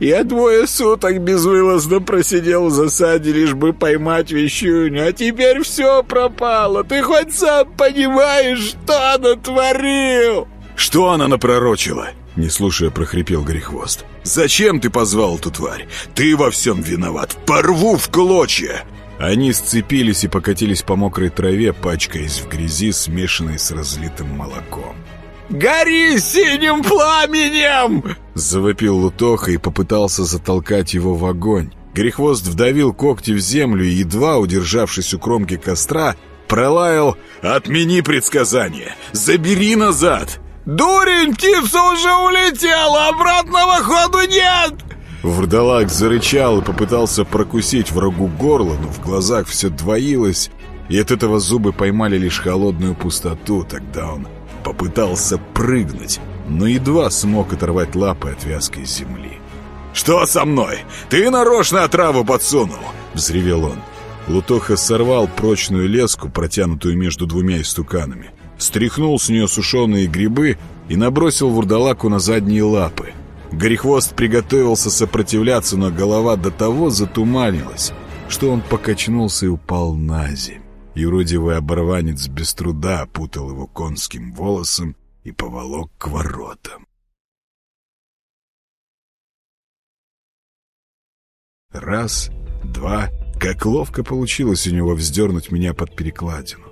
я двое суток безвылазно просидел в засаде, лишь бы поймать вещуню, а теперь все пропало. Ты хоть сам понимаешь, что она творил?» «Что она напророчила?» Не слушая, прохрипел Грехвост. «Зачем ты позвал эту тварь? Ты во всем виноват! Порву в клочья!» Они сцепились и покатились по мокрой траве, пачкаясь в грязи, смешанной с разлитым молоком. «Гори синим пламенем!» Завопил Лутоха и попытался затолкать его в огонь. Грехвост вдавил когти в землю и, едва удержавшись у кромки костра, пролаял «Отмени предсказание! Забери назад!» «Дурень, птица уже улетела! Обратного ходу нет!» Вурдалак зарычал и попытался прокусить врагу горло, но в глазах все двоилось, и от этого зубы поймали лишь холодную пустоту. Тогда он попытался прыгнуть, но едва смог оторвать лапы от вязкой земли. «Что со мной? Ты нарочно отраву подсунул!» — взревел он. Лутоха сорвал прочную леску, протянутую между двумя истуканами, стряхнул с нее сушеные грибы и набросил вурдалаку на задние лапы. Горехвост приготовился сопротивляться, но голова до того затуманилась, что он покачнулся и упал на землю. Юродивый оборванец без труда опутал его конским волосом и поволок к воротам. Раз, два, как ловко получилось у него вздернуть меня под перекладину.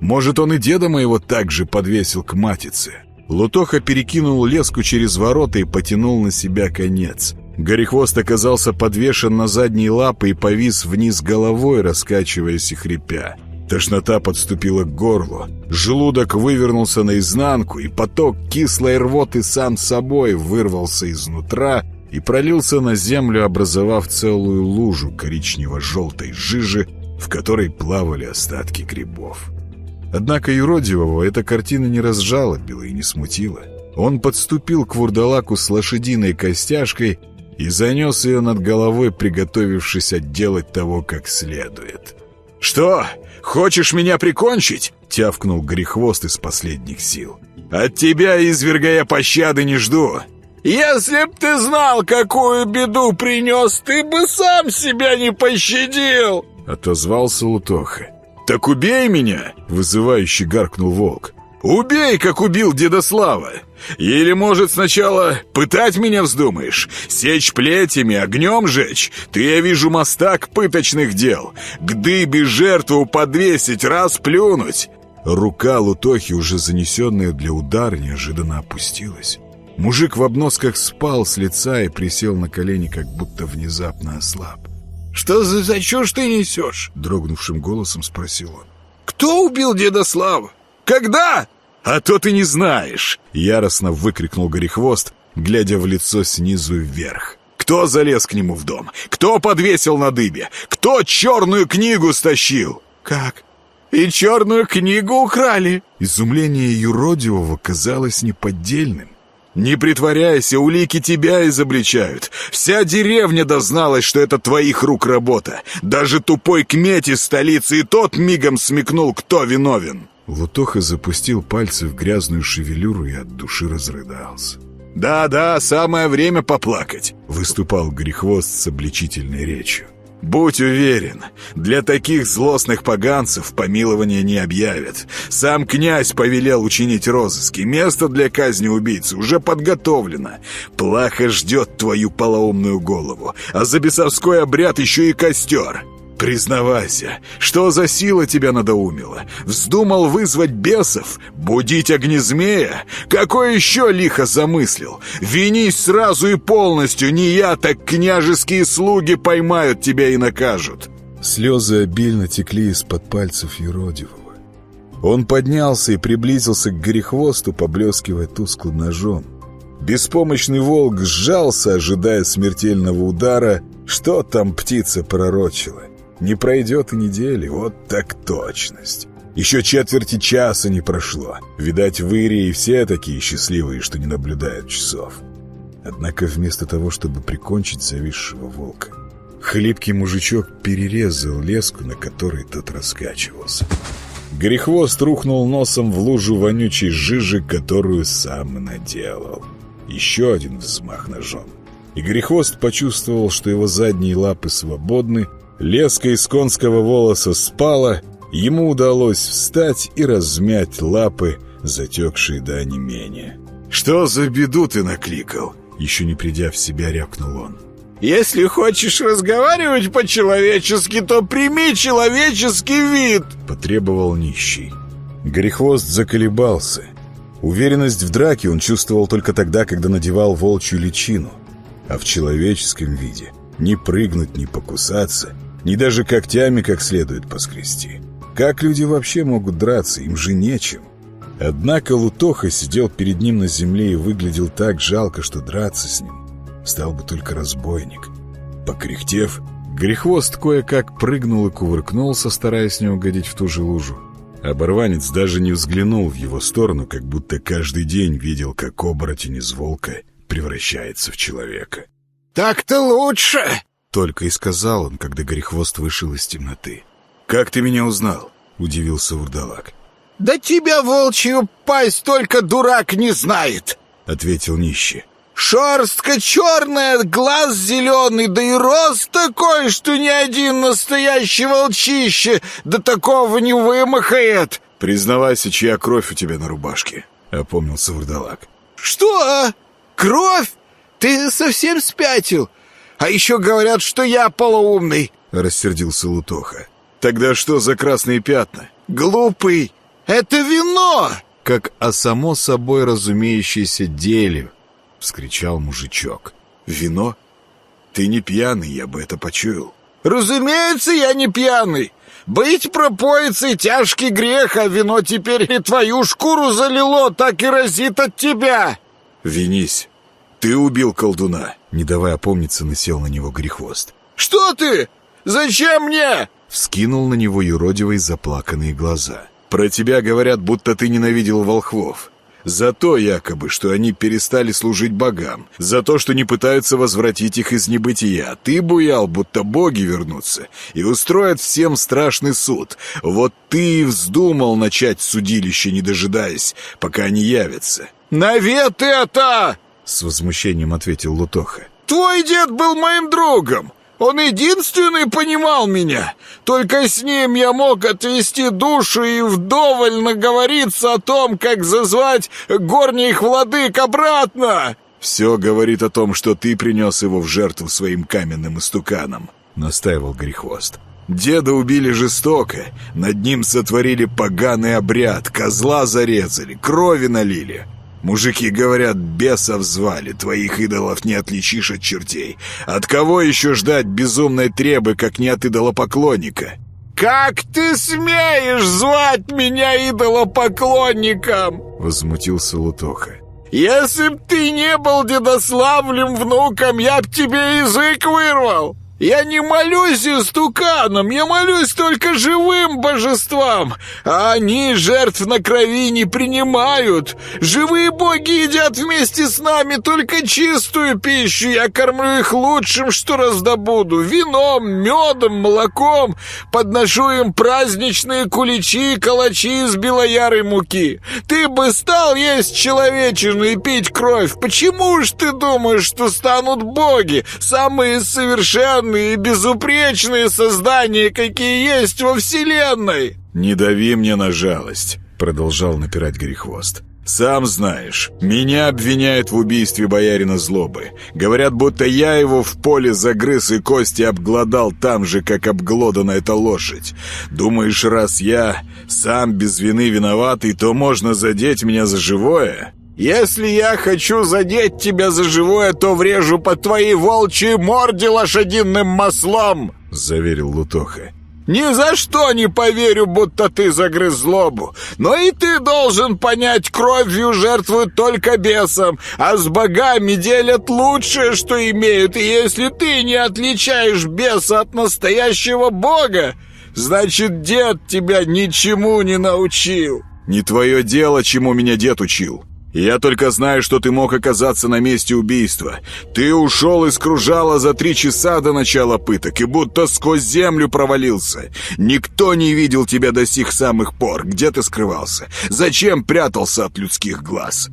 Может, он и деда моего также подвесил к матице. Лутоха перекинул леску через ворота и потянул на себя конец. Горехвост оказался подвешен на задние лапы и повис вниз головой, раскачиваясь и хрипя. Тошнота подступила к горлу. Желудок вывернулся наизнанку, и поток кислой рвоты сам собой вырвался изнутра и пролился на землю, образовав целую лужу коричнево-желтой жижи, в которой плавали остатки грибов. Однако юродивого эта картина не разжалобила и не смутила. Он подступил к вурдалаку с лошадиной костяшкой и занес ее над головой, приготовившись отделать того как следует. «Что, хочешь меня прикончить?» — тявкнул Грехвост из последних сил. «От тебя, изверга, я пощады не жду!» «Если б ты знал, какую беду принес, ты бы сам себя не пощадил!» — отозвался Лутоха. «Так убей меня!» — вызывающе гаркнул волк. «Убей, как убил деда Слава! Или, может, сначала пытать меня вздумаешь? Сечь плетями, огнем жечь? Ты, я вижу, мастак пыточных дел. К дыбе жертву подвесить, раз плюнуть!» Рука Лутохи, уже занесенная для удара, неожиданно опустилась. Мужик в обносках спал с лица и присел на колени, как будто внезапно ослаб. «Что за, за чушь ты несешь?» — дрогнувшим голосом спросил он. «Кто убил деда Славу? Когда?» «А то ты не знаешь!» — яростно выкрикнул Горехвост, глядя в лицо снизу вверх. «Кто залез к нему в дом? Кто подвесил на дыбе? Кто черную книгу стащил?» «Как? И черную книгу украли?» Изумление юродивого казалось неподдельным. «Не притворяйся, улики тебя изобличают. Вся деревня дозналась, что это твоих рук работа. Даже тупой кметь из столицы и тот мигом смекнул, кто виновен». Лутоха запустил пальцы в грязную шевелюру и от души разрыдался. «Да-да, самое время поплакать», — выступал Грехвост с обличительной речью. «Будь уверен, для таких злостных поганцев помилования не объявят. Сам князь повелел учинить розыски. Место для казни убийцы уже подготовлено. Плаха ждет твою полоумную голову, а за бесовской обряд еще и костер. Признавайся, что за сила тебя надоумила? Вздумал вызвать бесов? Будить огнезмея? Какой еще лихо замыслил? Винись сразу и полностью, не я, так княжеские слуги поймают тебя и накажут. Слезы обильно текли из-под пальцев юродивого. Он поднялся и приблизился к горехвосту, поблескивая тусклым ножом. Беспомощный волк сжался, ожидая смертельного удара. Что там птица пророчила? Не пройдет и недели, вот так точность. Еще четверти часа не прошло. Видать, в Ирии все такие счастливые, что не наблюдают часов. Однако вместо того, чтобы прикончить зависшего волка, хлипкий мужичок перерезал леску, на которой тот раскачивался. Грехвост рухнул носом в лужу вонючей жижи, которую сам наделал. Еще один взмах ножом. И Грехвост почувствовал, что его задние лапы свободны, Леска из конского волоса спала, ему удалось встать и размять лапы, затекшие до онемения. «Что за беду ты накликал?» Еще не придя в себя, рявкнул он. «Если хочешь разговаривать по-человечески, то прими человеческий вид!» Потребовал нищий. Грехвост заколебался. Уверенность в драке он чувствовал только тогда, когда надевал волчью личину. А в человеческом виде ни прыгнуть, ни покусаться — ни даже когтями как следует поскрести. Как люди вообще могут драться, им же нечем. Однако Лутоха сидел перед ним на земле и выглядел так жалко, что драться с ним стал бы только разбойник. Покряхтев, Грехвост кое-как прыгнул и кувыркнулся, стараясь не угодить в ту же лужу. Оборванец даже не взглянул в его сторону, как будто каждый день видел, как оборотень из волка превращается в человека. «Так-то лучше!» Только и сказал он, когда Горехвост вышел из темноты. «Как ты меня узнал?» — удивился Урдалак. «Да тебя, волчью пасть, только дурак не знает!» — ответил нищий. «Шерстка черная, глаз зеленый, да и рост такой, что ни один настоящий волчище до такого не вымахает!» «Признавайся, чья кровь у тебя на рубашке?» — опомнился Вурдалак. «Что? Кровь? Ты совсем спятил? А еще говорят, что я полоумный!» — рассердился Лутоха. «Тогда что за красные пятна?» «Глупый! Это вино!» как о само собой разумеющейся деле, — вскричал мужичок. «Вино? Ты не пьяный, я бы это почуял». «Разумеется, я не пьяный. Быть пропоицей — тяжкий грех, а вино теперь и твою шкуру залило, так и разит от тебя». «Винись. Ты убил колдуна», — не давая опомниться, насел на него грехвост. «Что ты? Зачем мне?» Вскинул на него юродивые заплаканные глаза. «Про тебя говорят, будто ты ненавидел волхвов. За то якобы, что они перестали служить богам, за то, что не пытаются возвратить их из небытия. Ты буял, будто боги вернутся и устроят всем страшный суд. Вот ты и вздумал начать судилище, не дожидаясь, пока они явятся». «Навет это!» — с возмущением ответил Лутоха. «Твой дед был моим другом. Он единственный понимал меня. Только с ним я мог отвести душу и вдоволь наговориться о том, как зазвать горних владык обратно. Все говорит о том, что ты принес его в жертву своим каменным истуканам, настаивал Грехвост. Деда убили жестоко, над ним сотворили поганый обряд, козла зарезали, крови налили. Мужики говорят, бесов звали, твоих идолов не отличишь от чертей. От кого еще ждать безумной требы, как не от идолопоклонника? «Как ты смеешь звать меня идолопоклонником?» Возмутился Лутоха. «Если б ты не был дедославлем внуком, я б тебе язык вырвал!» Я не молюсь истуканам, я молюсь только живым божествам, а они жертв на крови не принимают. Живые боги едят вместе с нами только чистую пищу, я кормлю их лучшим, что раздобуду, вином, медом, молоком, подношу им праздничные куличи и калачи из белоярой муки. Ты бы стал есть человечину и пить кровь, почему ж ты думаешь, что станут боги, самые совершенные, совершенные и безупречные создания, какие есть во Вселенной!» «Не дави мне на жалость», — продолжал напирать Грехвост. «Сам знаешь, меня обвиняют в убийстве боярина Злобы. Говорят, будто я его в поле загрыз и кости обглодал там же, как обглодана эта лошадь. Думаешь, раз я сам без вины виноватый, то можно задеть меня за живое?» Если я хочу задеть тебя за живое, то врежу по твоей волчьей морде лошадиным маслом!» — заверил Лутоха. «Ни за что не поверю, будто ты загрыз злобу. Но и ты должен понять, кровью жертвуют только бесам, а с богами делят лучшее, что имеют. И если ты не отличаешь беса от настоящего бога, значит, дед тебя ничему не научил». «Не твое дело, чему меня дед учил», я только знаю, что ты мог оказаться на месте убийства. Ты ушел из кружала за три часа до начала пыток и будто сквозь землю провалился. Никто не видел тебя до сих самых пор. Где ты скрывался? Зачем прятался от людских глаз?»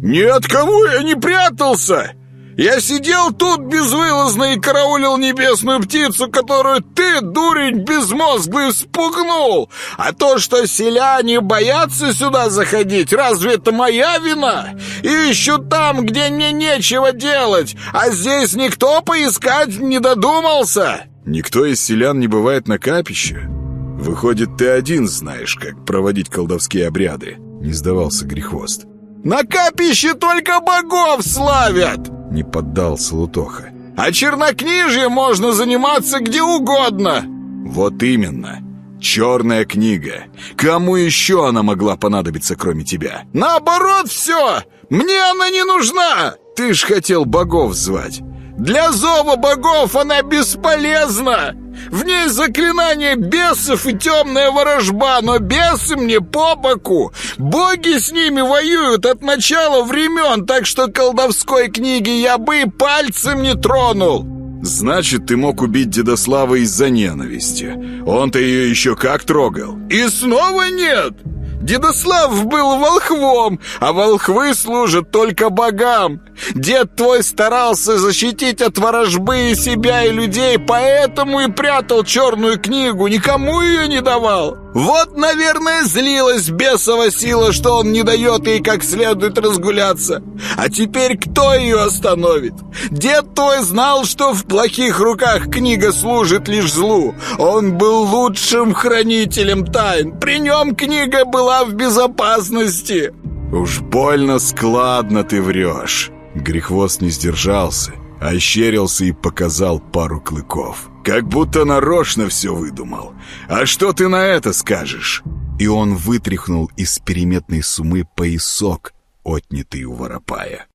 «Ни от кого я не прятался!» Я сидел тут безвылазно и караулил небесную птицу, которую ты, дурень безмозглый, спугнул. А то, что селяне боятся сюда заходить, разве это моя вина? И ищут там, где мне нечего делать, а здесь никто поискать не додумался. Никто из селян не бывает на капище. Выходит, ты один знаешь, как проводить колдовские обряды. Не сдавался Грехвост. На капище только богов славят! Не поддался Лутоха. А чернокнижье можно заниматься где угодно. Вот именно. Черная книга. Кому еще она могла понадобиться, кроме тебя? Наоборот все! Мне она не нужна! Ты ж хотел богов звать. Для зова богов она бесполезна! В ней заклинание бесов и темная ворожба, но бесы мне по боку. Боги с ними воюют от начала времен, так что колдовской книги я бы и пальцем не тронул. Значит, ты мог убить Дедослава из-за ненависти. Он-то ее еще как трогал. И снова нет. Дедослав был волхвом, а волхвы служат только богам. Дед твой старался защитить от ворожбы и себя, и людей, поэтому и прятал черную книгу, никому ее не давал. Вот, наверное, злилась бесова сила, что он не дает ей как следует разгуляться. А теперь кто ее остановит? Дед твой знал, что в плохих руках книга служит лишь злу. Он был лучшим хранителем тайн. При нем книга была в безопасности. Уж больно складно ты врешь. Грехвост не сдержался, ощерился и показал пару клыков. Как будто нарочно все выдумал. А что ты на это скажешь? И он вытряхнул из переметной сумы поясок, отнятый у воропая.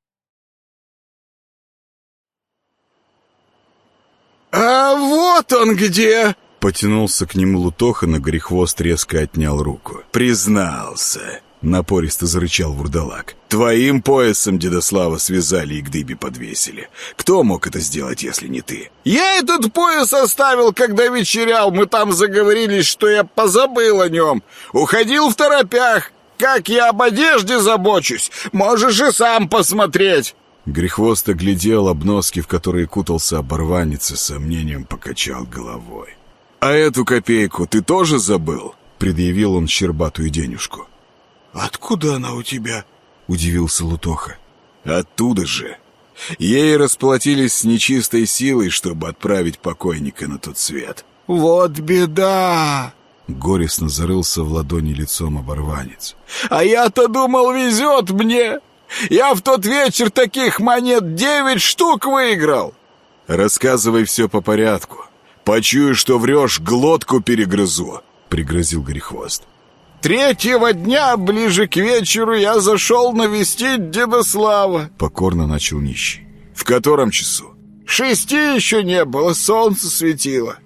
«А вот он где!» Потянулся к нему Лутоха, но Грехвост резко отнял руку. «Признался!» Напористо зарычал вурдалак. «Твоим поясом Дедослава связали и к дыбе подвесили. Кто мог это сделать, если не ты?» «Я этот пояс оставил, когда вечерял. Мы там заговорились, что я позабыл о нем. Уходил в торопях. Как я об одежде забочусь, можешь и сам посмотреть». Грехвост оглядел обноски, в которые кутался оборванец, и сомнением покачал головой. «А эту копейку ты тоже забыл?» Предъявил он щербатую денежку. «Откуда она у тебя?» — удивился Лутоха. «Оттуда же. Ей расплатились с нечистой силой, чтобы отправить покойника на тот свет». «Вот беда!» Горестно зарылся в ладони лицом оборванец. «А я-то думал, везет мне! Я в тот вечер таких монет девять штук выиграл!» «Рассказывай все по порядку. Почую, что врешь, глотку перегрызу!» — пригрозил Горехвост. Третьего дня, ближе к вечеру, я зашел навестить деда Слава. Покорно начал нищий. В котором часу? Шести еще не было, солнце светило.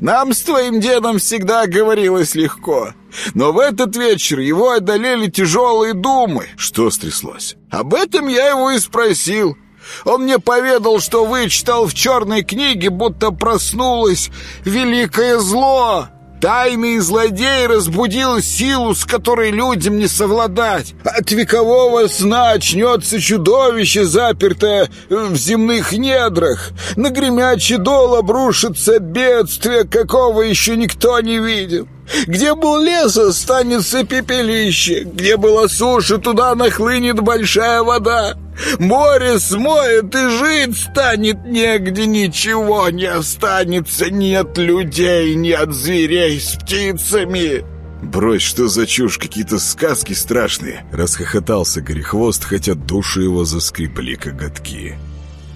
Нам с твоим дедом всегда говорилось легко. Но в этот вечер его одолели тяжелые думы. Что стряслось? Об этом я его и спросил. Он мне поведал, что вычитал в черной книге, будто проснулось великое зло. Тайный злодей разбудил силу, с которой людям не совладать. От векового сна очнется чудовище, запертое в земных недрах. На гремячий дол обрушится бедствие, какого еще никто не видел. Где был лес, останется пепелище. Где была суша, туда нахлынет большая вода. Море смоет и жить станет негде, ничего не останется ни от людей, ни от зверей с птицами. «Брось, что за чушь, какие-то сказки страшные!» Расхохотался Горехвост, хотя души его заскрипли коготки.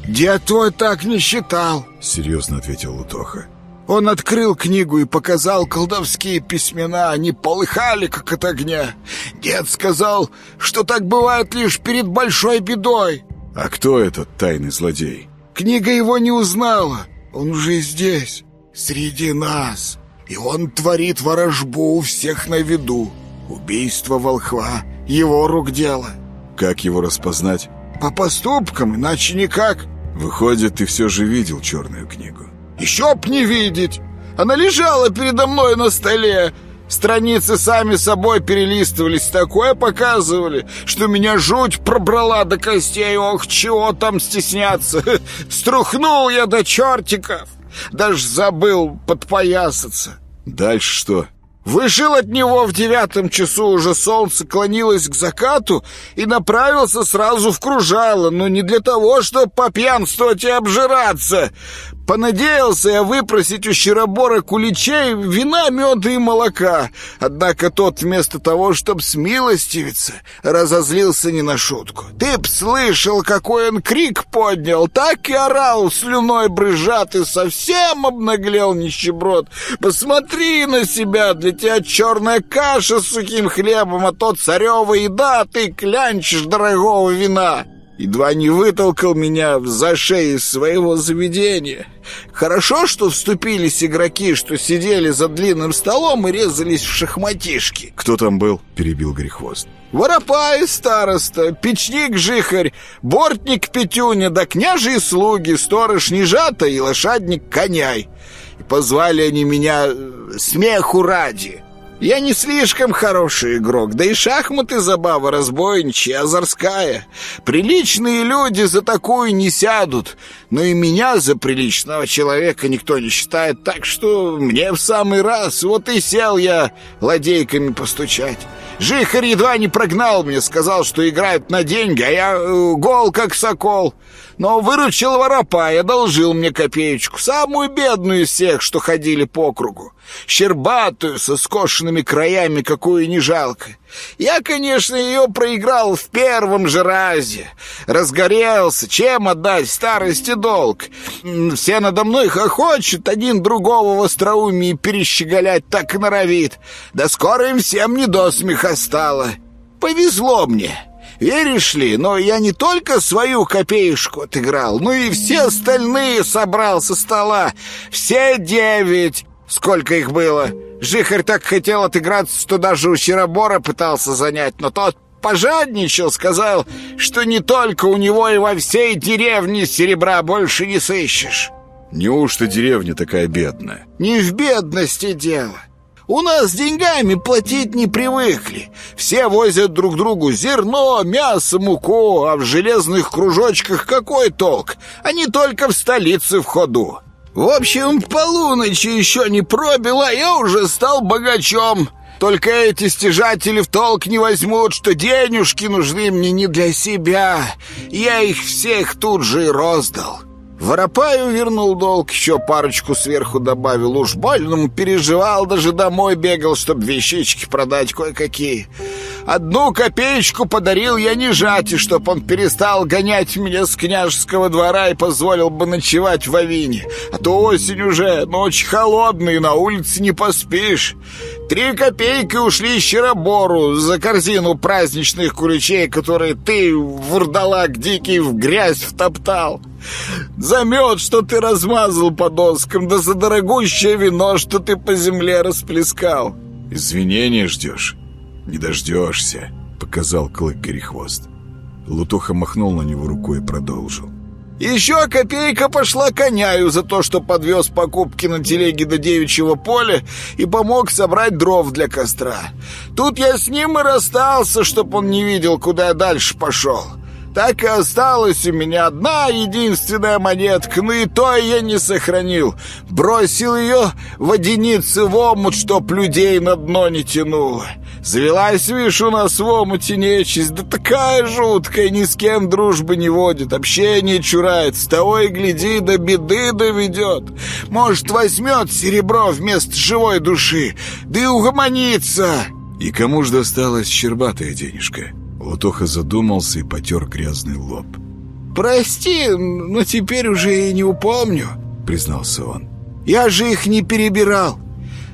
«Дед твой так не считал!» — серьезно ответил Лутоха. Он открыл книгу и показал колдовские письмена. Они полыхали, как от огня. Дед сказал, что так бывает лишь перед большой бедой. А кто этот тайный злодей? Книга его не узнала. Он уже здесь, среди нас. И он творит ворожбу у всех на виду. Убийство волхва — его рук дело. Как его распознать? По поступкам, иначе никак. Выходит, ты все же видел черную книгу. Еще б не видеть! Она лежала передо мной на столе. Страницы сами собой перелистывались, такое показывали, что меня жуть пробрала до костей. Ох, чего там стесняться! Струхнул я до чертиков! Даже забыл подпоясаться. Дальше что? Вышел от него в девятом часу, уже солнце клонилось к закату и направился сразу в кружало, но не для того, чтобы попьянствовать и обжираться. Понадеялся я выпросить у Щеробора куличей вина, меда и молока. Однако тот вместо того, чтобы смилостивиться, разозлился не на шутку. Ты б слышал, какой он крик поднял, так и орал, слюной брызжат и совсем обнаглел нищеброд. Посмотри на себя, для тебя черная каша с сухим хлебом, а то царева еда, а ты клянчишь дорогого вина едва не вытолкал меня за шею из своего заведения. Хорошо, что вступились игроки, что сидели за длинным столом и резались в шахматишки. «Кто там был?» — перебил Грехвост. Воропай староста, печник жихарь, бортник Петюня, да княжи и слуги, сторож Нежата и лошадник Коняй. И позвали они меня э, смеху ради. Я не слишком хороший игрок, да и шахматы забава разбойничья, озорская. Приличные люди за такую не сядут, но и меня за приличного человека никто не считает, так что мне в самый раз. Вот и сел я ладейками постучать. Жихарь едва не прогнал мне, сказал, что играют на деньги, а я э, гол как сокол. Но выручил воропа и одолжил мне копеечку, самую бедную из всех, что ходили по кругу. Щербатую, со скошенными краями, какую не жалко. Я, конечно, ее проиграл в первом же разе. Разгорелся, чем отдать старости долг. Все надо мной хохочут, один другого в остроумии перещеголять так и норовит. Да скоро им всем не до смеха стало. Повезло мне. Веришь ли, но я не только свою копеечку отыграл, но и все остальные собрал со стола. Все девять. Сколько их было? Жихарь так хотел отыграться, что даже у Щеробора пытался занять, но тот пожадничал, сказал, что не только у него и во всей деревне серебра больше не сыщешь. Неужто деревня такая бедная? Не в бедности дело. У нас деньгами платить не привыкли. Все возят друг другу зерно, мясо, муку, а в железных кружочках какой толк? Они только в столице в ходу. В общем, полуночи еще не пробило, а я уже стал богачом. Только эти стяжатели в толк не возьмут, что денежки нужны мне не для себя. Я их всех тут же и роздал. Воропаю вернул долг, еще парочку сверху добавил. Уж больному переживал, даже домой бегал, чтобы вещички продать кое-какие. Одну копеечку подарил я не жати, чтоб он перестал гонять меня с княжеского двора и позволил бы ночевать в Авине. А то осень уже, ночь холодная, на улице не поспишь. Три копейки ушли Щеробору за корзину праздничных куличей, которые ты, вурдалак дикий, в грязь втоптал. За мед, что ты размазал по доскам, да за дорогущее вино, что ты по земле расплескал. Извинения ждешь? Не дождешься, показал клык Горехвост. Лутуха махнул на него рукой и продолжил. Еще копейка пошла коняю за то, что подвез покупки на телеге до девичьего поля и помог собрать дров для костра. Тут я с ним и расстался, чтоб он не видел, куда я дальше пошел. Так и осталась у меня одна единственная монетка, но и то я не сохранил. Бросил ее в одиницы в омут, чтоб людей на дно не тянуло. Завелась, видишь, у нас в омуте нечисть, да такая жуткая, ни с кем дружбы не водит, общение чурается, того и гляди, до беды доведет. Может, возьмет серебро вместо живой души, да и угомонится. И кому ж досталась щербатая денежка? Лутоха задумался и потер грязный лоб. «Прости, но теперь уже и не упомню», — признался он. «Я же их не перебирал.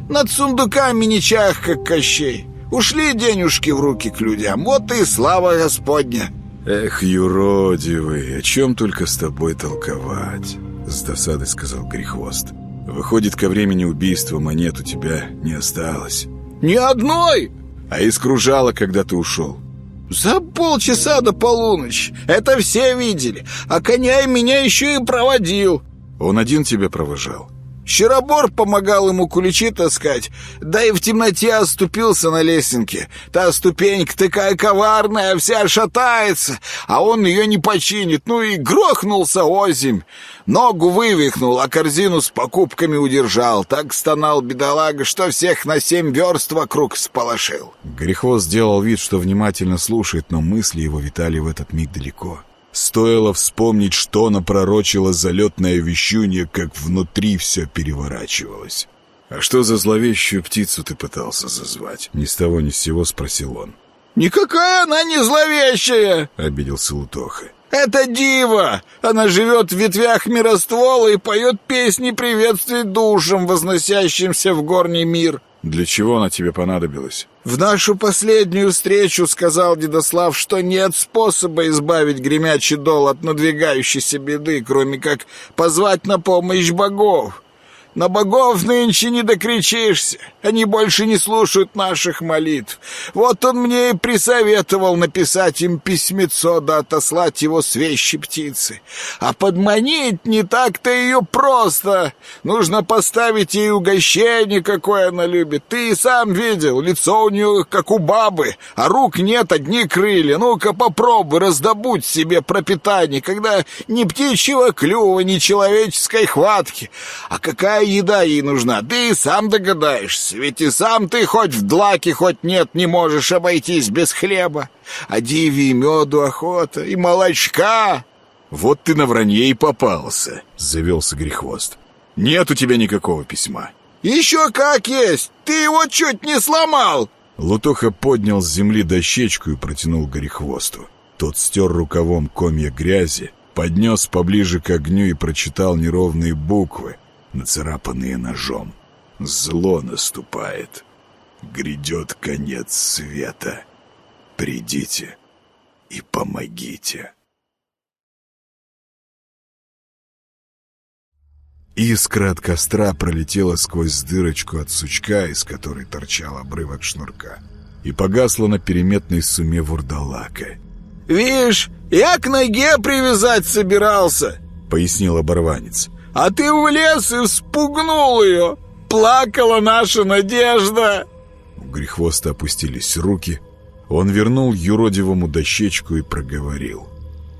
Над сундуками не чах, как Кощей. Ушли денежки в руки к людям, вот и слава Господня!» «Эх, юродивый, о чем только с тобой толковать?» С досадой сказал Грехвост. «Выходит, ко времени убийства монет у тебя не осталось». «Ни одной!» «А из кружала, когда ты ушел?» «За полчаса до полуночи. Это все видели. А коня меня еще и проводил». «Он один тебя провожал?» Щеробор помогал ему куличи таскать, да и в темноте оступился на лесенке. Та ступенька такая коварная, вся шатается, а он ее не починит, ну и грохнулся озимь. Ногу вывихнул, а корзину с покупками удержал. Так стонал бедолага, что всех на семь верст вокруг сполошил. Грехвост сделал вид, что внимательно слушает, но мысли его витали в этот миг далеко. Стоило вспомнить, что напророчило залетное вещунье, как внутри все переворачивалось. «А что за зловещую птицу ты пытался зазвать?» Ни с того ни с сего спросил он. «Никакая она не зловещая!» — обиделся Лутоха. «Это дива! Она живет в ветвях мироствола и поет песни приветствий душам, возносящимся в горний мир. Для чего она тебе понадобилась? В нашу последнюю встречу сказал Дедослав, что нет способа избавить гремячий дол от надвигающейся беды, кроме как позвать на помощь богов. На богов нынче не докричишься. Они больше не слушают наших молитв. Вот он мне и присоветовал написать им письмецо да отослать его с вещи птицы. А подманить не так-то ее просто. Нужно поставить ей угощение, какое она любит. Ты и сам видел, лицо у нее как у бабы, а рук нет, одни крылья. Ну-ка попробуй раздобудь себе пропитание, когда ни птичьего клюва, ни человеческой хватки. А какая еда ей нужна, ты и сам догадаешься. Ведь и сам ты хоть в длаке, хоть нет, не можешь обойтись без хлеба. А диви меду охота, и молочка. Вот ты на вранье и попался, завелся Грехвост. Нет у тебя никакого письма. Еще как есть, ты его чуть не сломал. Лутоха поднял с земли дощечку и протянул Горехвосту. Тот стер рукавом комья грязи, поднес поближе к огню и прочитал неровные буквы, нацарапанные ножом. Зло наступает. Грядет конец света. Придите и помогите. Искра от костра пролетела сквозь дырочку от сучка, из которой торчал обрывок шнурка, и погасла на переметной суме вурдалака. «Вишь, я к ноге привязать собирался», — пояснил оборванец. «А ты влез и вспугнул ее! Плакала наша надежда!» У Грехвоста опустились руки. Он вернул юродивому дощечку и проговорил.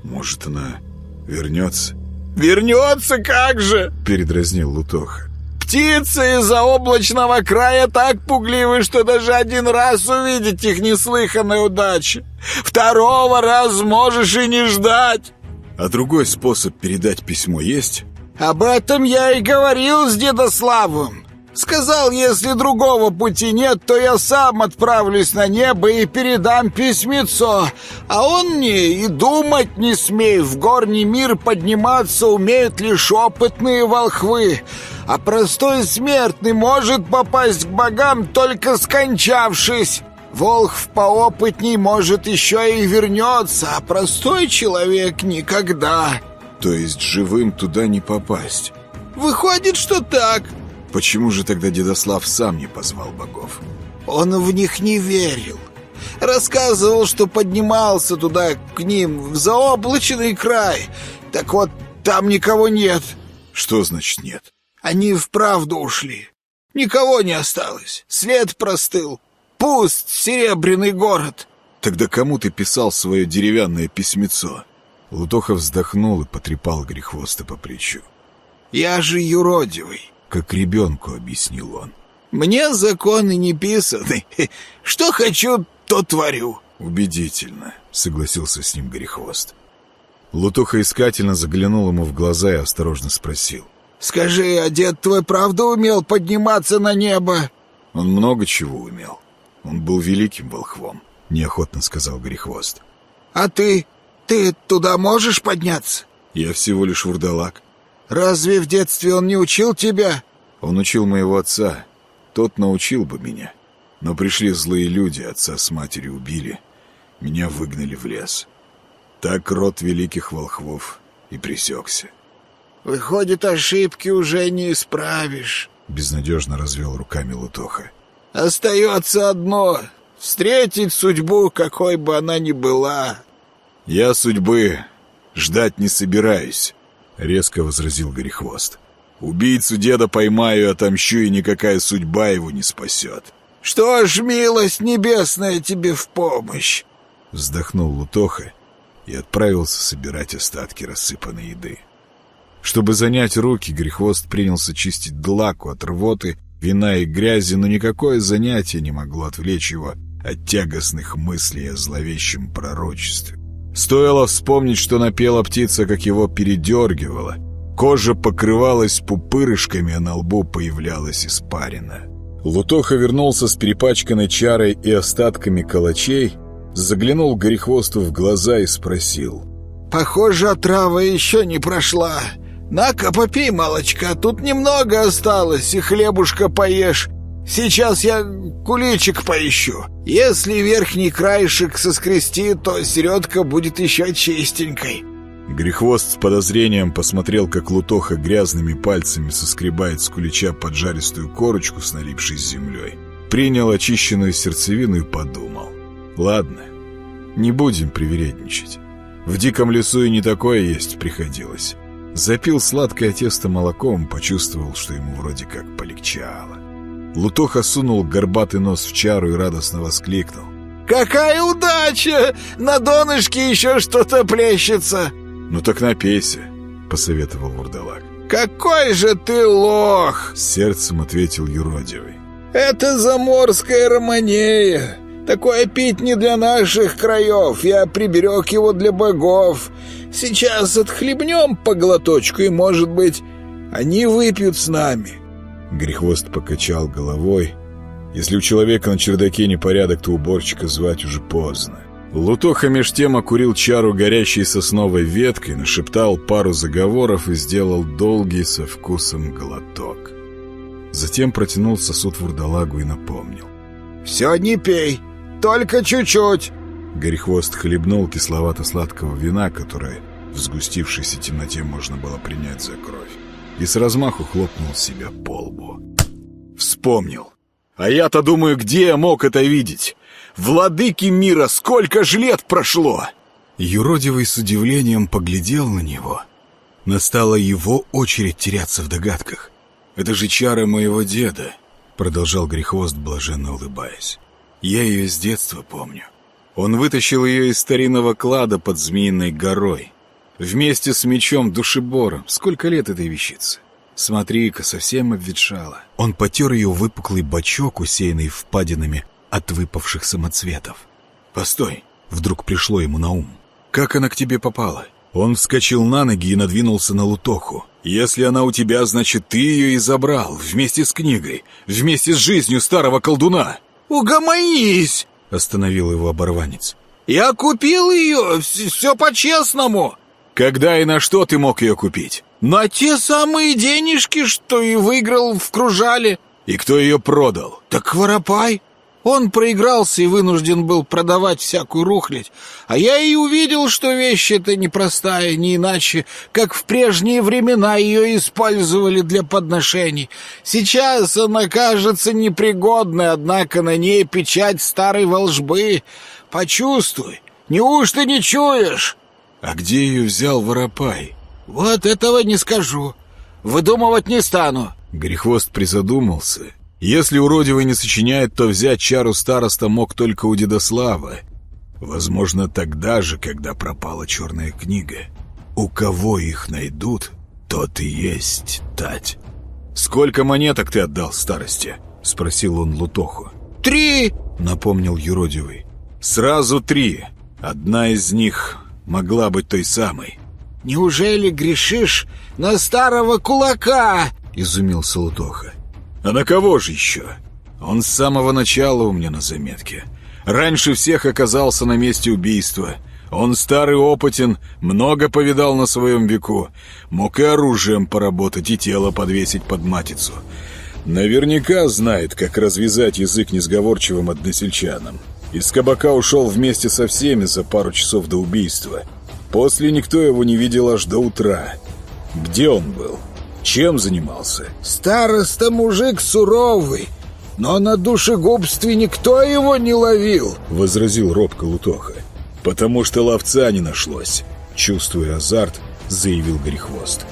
«Может, она вернется?» «Вернется как же!» — передразнил Лутоха. «Птицы из-за облачного края так пугливы, что даже один раз увидеть их неслыханной удачи. Второго раз можешь и не ждать!» «А другой способ передать письмо есть?» «Об этом я и говорил с Дедославом. Сказал, если другого пути нет, то я сам отправлюсь на небо и передам письмецо. А он мне и думать не смеет. В горний мир подниматься умеют лишь опытные волхвы. А простой смертный может попасть к богам, только скончавшись. Волхв поопытней, может, еще и вернется, а простой человек никогда. То есть живым туда не попасть? Выходит, что так. Почему же тогда Дедослав сам не позвал богов? Он в них не верил. Рассказывал, что поднимался туда к ним, в заоблачный край. Так вот, там никого нет. Что значит нет? Они вправду ушли. Никого не осталось. След простыл. Пуст серебряный город. Тогда кому ты писал свое деревянное письмецо? Лутоха вздохнул и потрепал Грехвоста по плечу. Я же юродивый. Как ребенку, объяснил он. Мне законы не писаны. Что хочу, то творю. Убедительно, согласился с ним Горехвост. Лутуха искательно заглянул ему в глаза и осторожно спросил. «Скажи, а дед твой правда умел подниматься на небо?» «Он много чего умел. Он был великим волхвом», — неохотно сказал Горехвост. «А ты? Ты туда можешь подняться?» «Я всего лишь вурдалак. Разве в детстве он не учил тебя? Он учил моего отца. Тот научил бы меня. Но пришли злые люди, отца с матерью убили. Меня выгнали в лес. Так род великих волхвов и пресекся. Выходит, ошибки уже не исправишь. Безнадежно развел руками Лутоха. Остается одно — встретить судьбу, какой бы она ни была. Я судьбы ждать не собираюсь. — резко возразил Горехвост. «Убийцу деда поймаю отомщу, и никакая судьба его не спасет». «Что ж, милость небесная тебе в помощь!» Вздохнул Лутоха и отправился собирать остатки рассыпанной еды. Чтобы занять руки, Грехвост принялся чистить длаку от рвоты, вина и грязи, но никакое занятие не могло отвлечь его от тягостных мыслей о зловещем пророчестве. Стоило вспомнить, что напела птица, как его передергивала. Кожа покрывалась пупырышками, а на лбу появлялась испарина. Лутоха вернулся с перепачканной чарой и остатками калачей, заглянул Горехвосту в глаза и спросил. «Похоже, отрава еще не прошла. На-ка, попей молочка, тут немного осталось, и хлебушка поешь. Сейчас я куличик поищу. Если верхний краешек соскрести, то середка будет еще чистенькой. Грехвост с подозрением посмотрел, как Лутоха грязными пальцами соскребает с кулича поджаристую корочку с налипшей землей. Принял очищенную сердцевину и подумал. Ладно, не будем привередничать. В диком лесу и не такое есть приходилось. Запил сладкое тесто молоком, почувствовал, что ему вроде как полегчало. Лутоха сунул горбатый нос в чару и радостно воскликнул. «Какая удача! На донышке еще что-то плещется!» «Ну так напейся», — посоветовал Вурдалак. «Какой же ты лох!» — сердцем ответил юродивый. «Это заморская романея. Такое пить не для наших краев. Я приберег его для богов. Сейчас отхлебнем по глоточку, и, может быть, они выпьют с нами». Грехвост покачал головой. Если у человека на чердаке непорядок, то уборщика звать уже поздно. Лутоха меж тем окурил чару горящей сосновой веткой, нашептал пару заговоров и сделал долгий со вкусом глоток. Затем протянул сосуд вурдалагу и напомнил. «Все не пей!» Только чуть-чуть!» Горехвост хлебнул кисловато-сладкого вина, которое в сгустившейся темноте можно было принять за кровь, и с размаху хлопнул себя по лбу. Вспомнил. А я-то думаю, где я мог это видеть? Владыки мира, сколько ж лет прошло! Юродивый с удивлением поглядел на него. Настала его очередь теряться в догадках. «Это же чары моего деда», — продолжал Грехвост, блаженно улыбаясь. Я ее с детства помню. Он вытащил ее из старинного клада под Змеиной горой. Вместе с мечом-душебором. Сколько лет этой вещице? Смотри-ка, совсем обветшала. Он потер ее выпуклый бочок, усеянный впадинами от выпавших самоцветов. «Постой!» — вдруг пришло ему на ум. «Как она к тебе попала?» Он вскочил на ноги и надвинулся на Лутоху. «Если она у тебя, значит, ты ее и забрал, вместе с книгой, вместе с жизнью старого колдуна!» «Угомонись!» — остановил его оборванец. «Я купил ее, все по-честному!» «Когда и на что ты мог ее купить?» «На те самые денежки, что и выиграл в кружале». «И кто ее продал?» «Так Воропай». Он проигрался и вынужден был продавать всякую рухлядь. А я и увидел, что вещь эта непростая, не иначе, как в прежние времена ее использовали для подношений. Сейчас она кажется непригодной, однако на ней печать старой волжбы. Почувствуй, неужто не чуешь? А где ее взял Воропай? Вот этого не скажу. Выдумывать не стану. Грехвост призадумался если уродивый не сочиняет, то взять чару староста мог только у Дедослава. Возможно, тогда же, когда пропала черная книга. У кого их найдут, тот и есть тать. «Сколько монеток ты отдал старости?» — спросил он Лутоху. «Три!» — напомнил юродивый. «Сразу три. Одна из них могла быть той самой». «Неужели грешишь на старого кулака?» — изумился Лутоха. А на кого же еще? Он с самого начала у меня на заметке. Раньше всех оказался на месте убийства. Он старый опытен, много повидал на своем веку. Мог и оружием поработать, и тело подвесить под матицу. Наверняка знает, как развязать язык несговорчивым односельчанам. Из кабака ушел вместе со всеми за пару часов до убийства. После никто его не видел аж до утра. Где он был? Чем занимался? Староста мужик суровый, но на душегубстве никто его не ловил, возразил робко Лутоха. Потому что ловца не нашлось, чувствуя азарт, заявил Горехвост.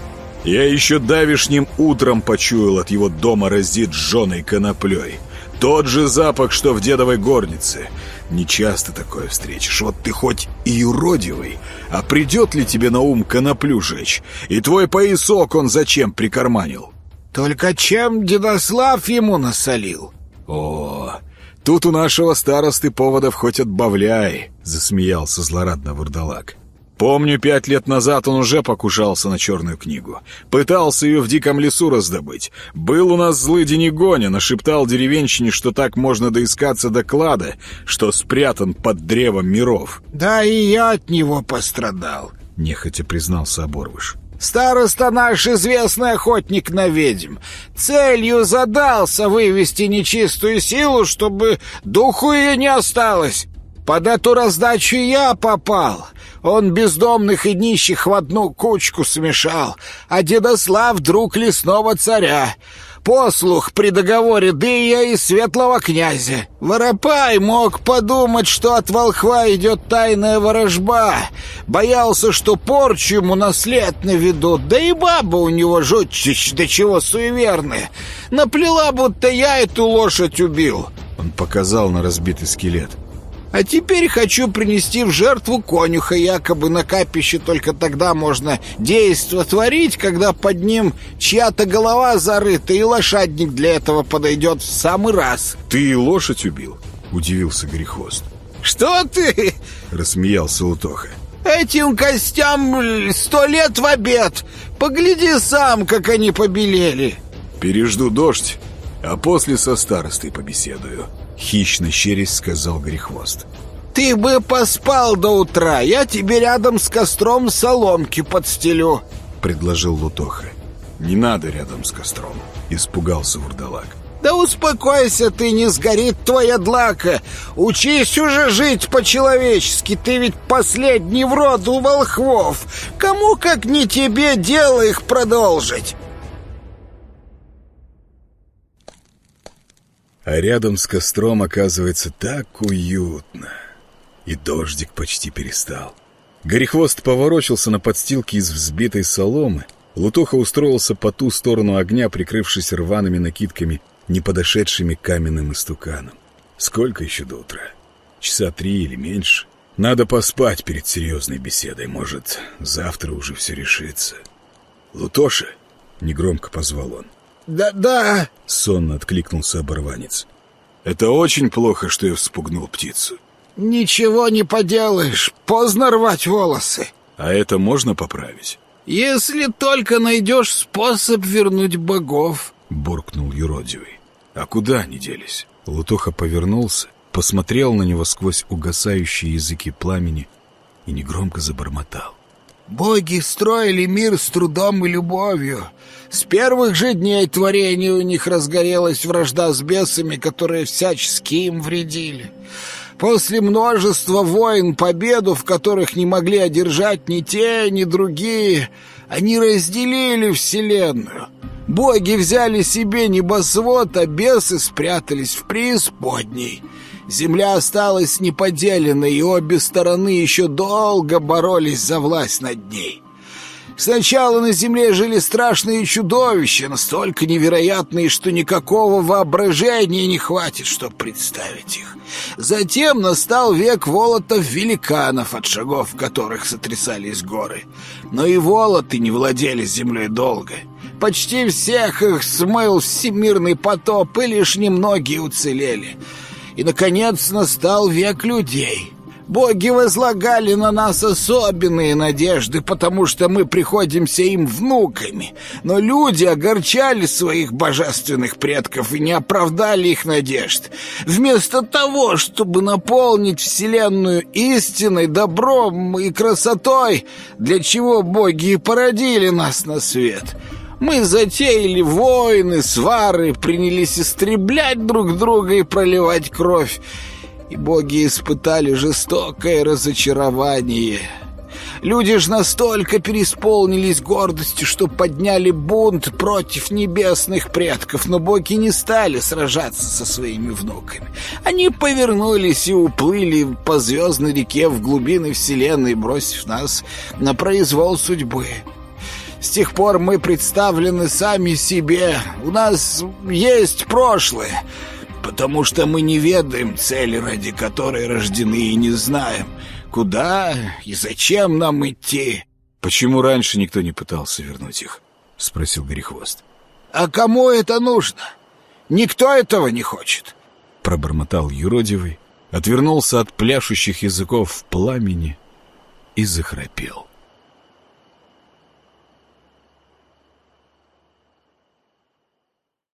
Я еще давишним утром почуял от его дома разит жженой коноплей. Тот же запах, что в дедовой горнице. Не часто такое встретишь. Вот ты хоть и уродивый, а придет ли тебе на ум коноплю жечь? И твой поясок он зачем прикарманил? Только чем Дедослав ему насолил? О, тут у нашего старосты поводов хоть отбавляй, засмеялся злорадно вурдалак. Помню, пять лет назад он уже покушался на черную книгу. Пытался ее в диком лесу раздобыть. Был у нас злый Денигоня, нашептал деревенщине, что так можно доискаться до клада, что спрятан под древом миров. «Да и я от него пострадал», — нехотя признался Оборвыш. «Староста наш известный охотник на ведьм. Целью задался вывести нечистую силу, чтобы духу ее не осталось. Под эту раздачу я попал. Он бездомных и нищих в одну кучку смешал, а Дедослав — друг лесного царя. Послух при договоре Дыя и Светлого князя. Воропай мог подумать, что от волхва идет тайная ворожба. Боялся, что порчу ему наслед наведут, да и баба у него жутчич, до чего суеверная. Наплела, будто я эту лошадь убил. Он показал на разбитый скелет. А теперь хочу принести в жертву конюха, якобы на капище только тогда можно действо творить, когда под ним чья-то голова зарыта, и лошадник для этого подойдет в самый раз. Ты и лошадь убил? Удивился Грехвост. Что ты? Рассмеялся Лутоха. Этим костям сто лет в обед. Погляди сам, как они побелели. Пережду дождь, а после со старостой побеседую. Хищно щерясь сказал Грехвост. «Ты бы поспал до утра, я тебе рядом с костром соломки подстелю», — предложил Лутоха. «Не надо рядом с костром», — испугался вурдалак. «Да успокойся ты, не сгорит твоя длака! Учись уже жить по-человечески, ты ведь последний в роду волхвов! Кому, как не тебе, дело их продолжить!» А рядом с костром оказывается так уютно. И дождик почти перестал. Горехвост поворочился на подстилке из взбитой соломы. Лутоха устроился по ту сторону огня, прикрывшись рваными накидками, не подошедшими каменным истуканом. Сколько еще до утра? Часа три или меньше? Надо поспать перед серьезной беседой. Может, завтра уже все решится. «Лутоша!» — негромко позвал он. «Да-да!» — сонно откликнулся оборванец. «Это очень плохо, что я вспугнул птицу». «Ничего не поделаешь, поздно рвать волосы». «А это можно поправить?» «Если только найдешь способ вернуть богов», — буркнул юродивый. «А куда они делись?» Лутоха повернулся, посмотрел на него сквозь угасающие языки пламени и негромко забормотал. Боги строили мир с трудом и любовью. С первых же дней творения у них разгорелась вражда с бесами, которые всячески им вредили. После множества войн, победу в которых не могли одержать ни те, ни другие, они разделили вселенную. Боги взяли себе небосвод, а бесы спрятались в преисподней — Земля осталась неподеленной, и обе стороны еще долго боролись за власть над ней. Сначала на земле жили страшные чудовища, настолько невероятные, что никакого воображения не хватит, чтобы представить их. Затем настал век волотов-великанов, от шагов которых сотрясались горы. Но и волоты не владели землей долго. Почти всех их смыл всемирный потоп, и лишь немногие уцелели — и, наконец, настал век людей. Боги возлагали на нас особенные надежды, потому что мы приходимся им внуками. Но люди огорчали своих божественных предков и не оправдали их надежд. Вместо того, чтобы наполнить Вселенную истиной, добром и красотой, для чего боги и породили нас на свет — мы затеяли войны, свары, принялись истреблять друг друга и проливать кровь. И боги испытали жестокое разочарование. Люди ж настолько переисполнились гордостью, что подняли бунт против небесных предков, но боги не стали сражаться со своими внуками. Они повернулись и уплыли по звездной реке в глубины вселенной, бросив нас на произвол судьбы. С тех пор мы представлены сами себе. У нас есть прошлое, потому что мы не ведаем цели, ради которой рождены, и не знаем, куда и зачем нам идти. Почему раньше никто не пытался вернуть их? Спросил Горехвост. А кому это нужно? Никто этого не хочет. Пробормотал юродивый, отвернулся от пляшущих языков в пламени и захрапел.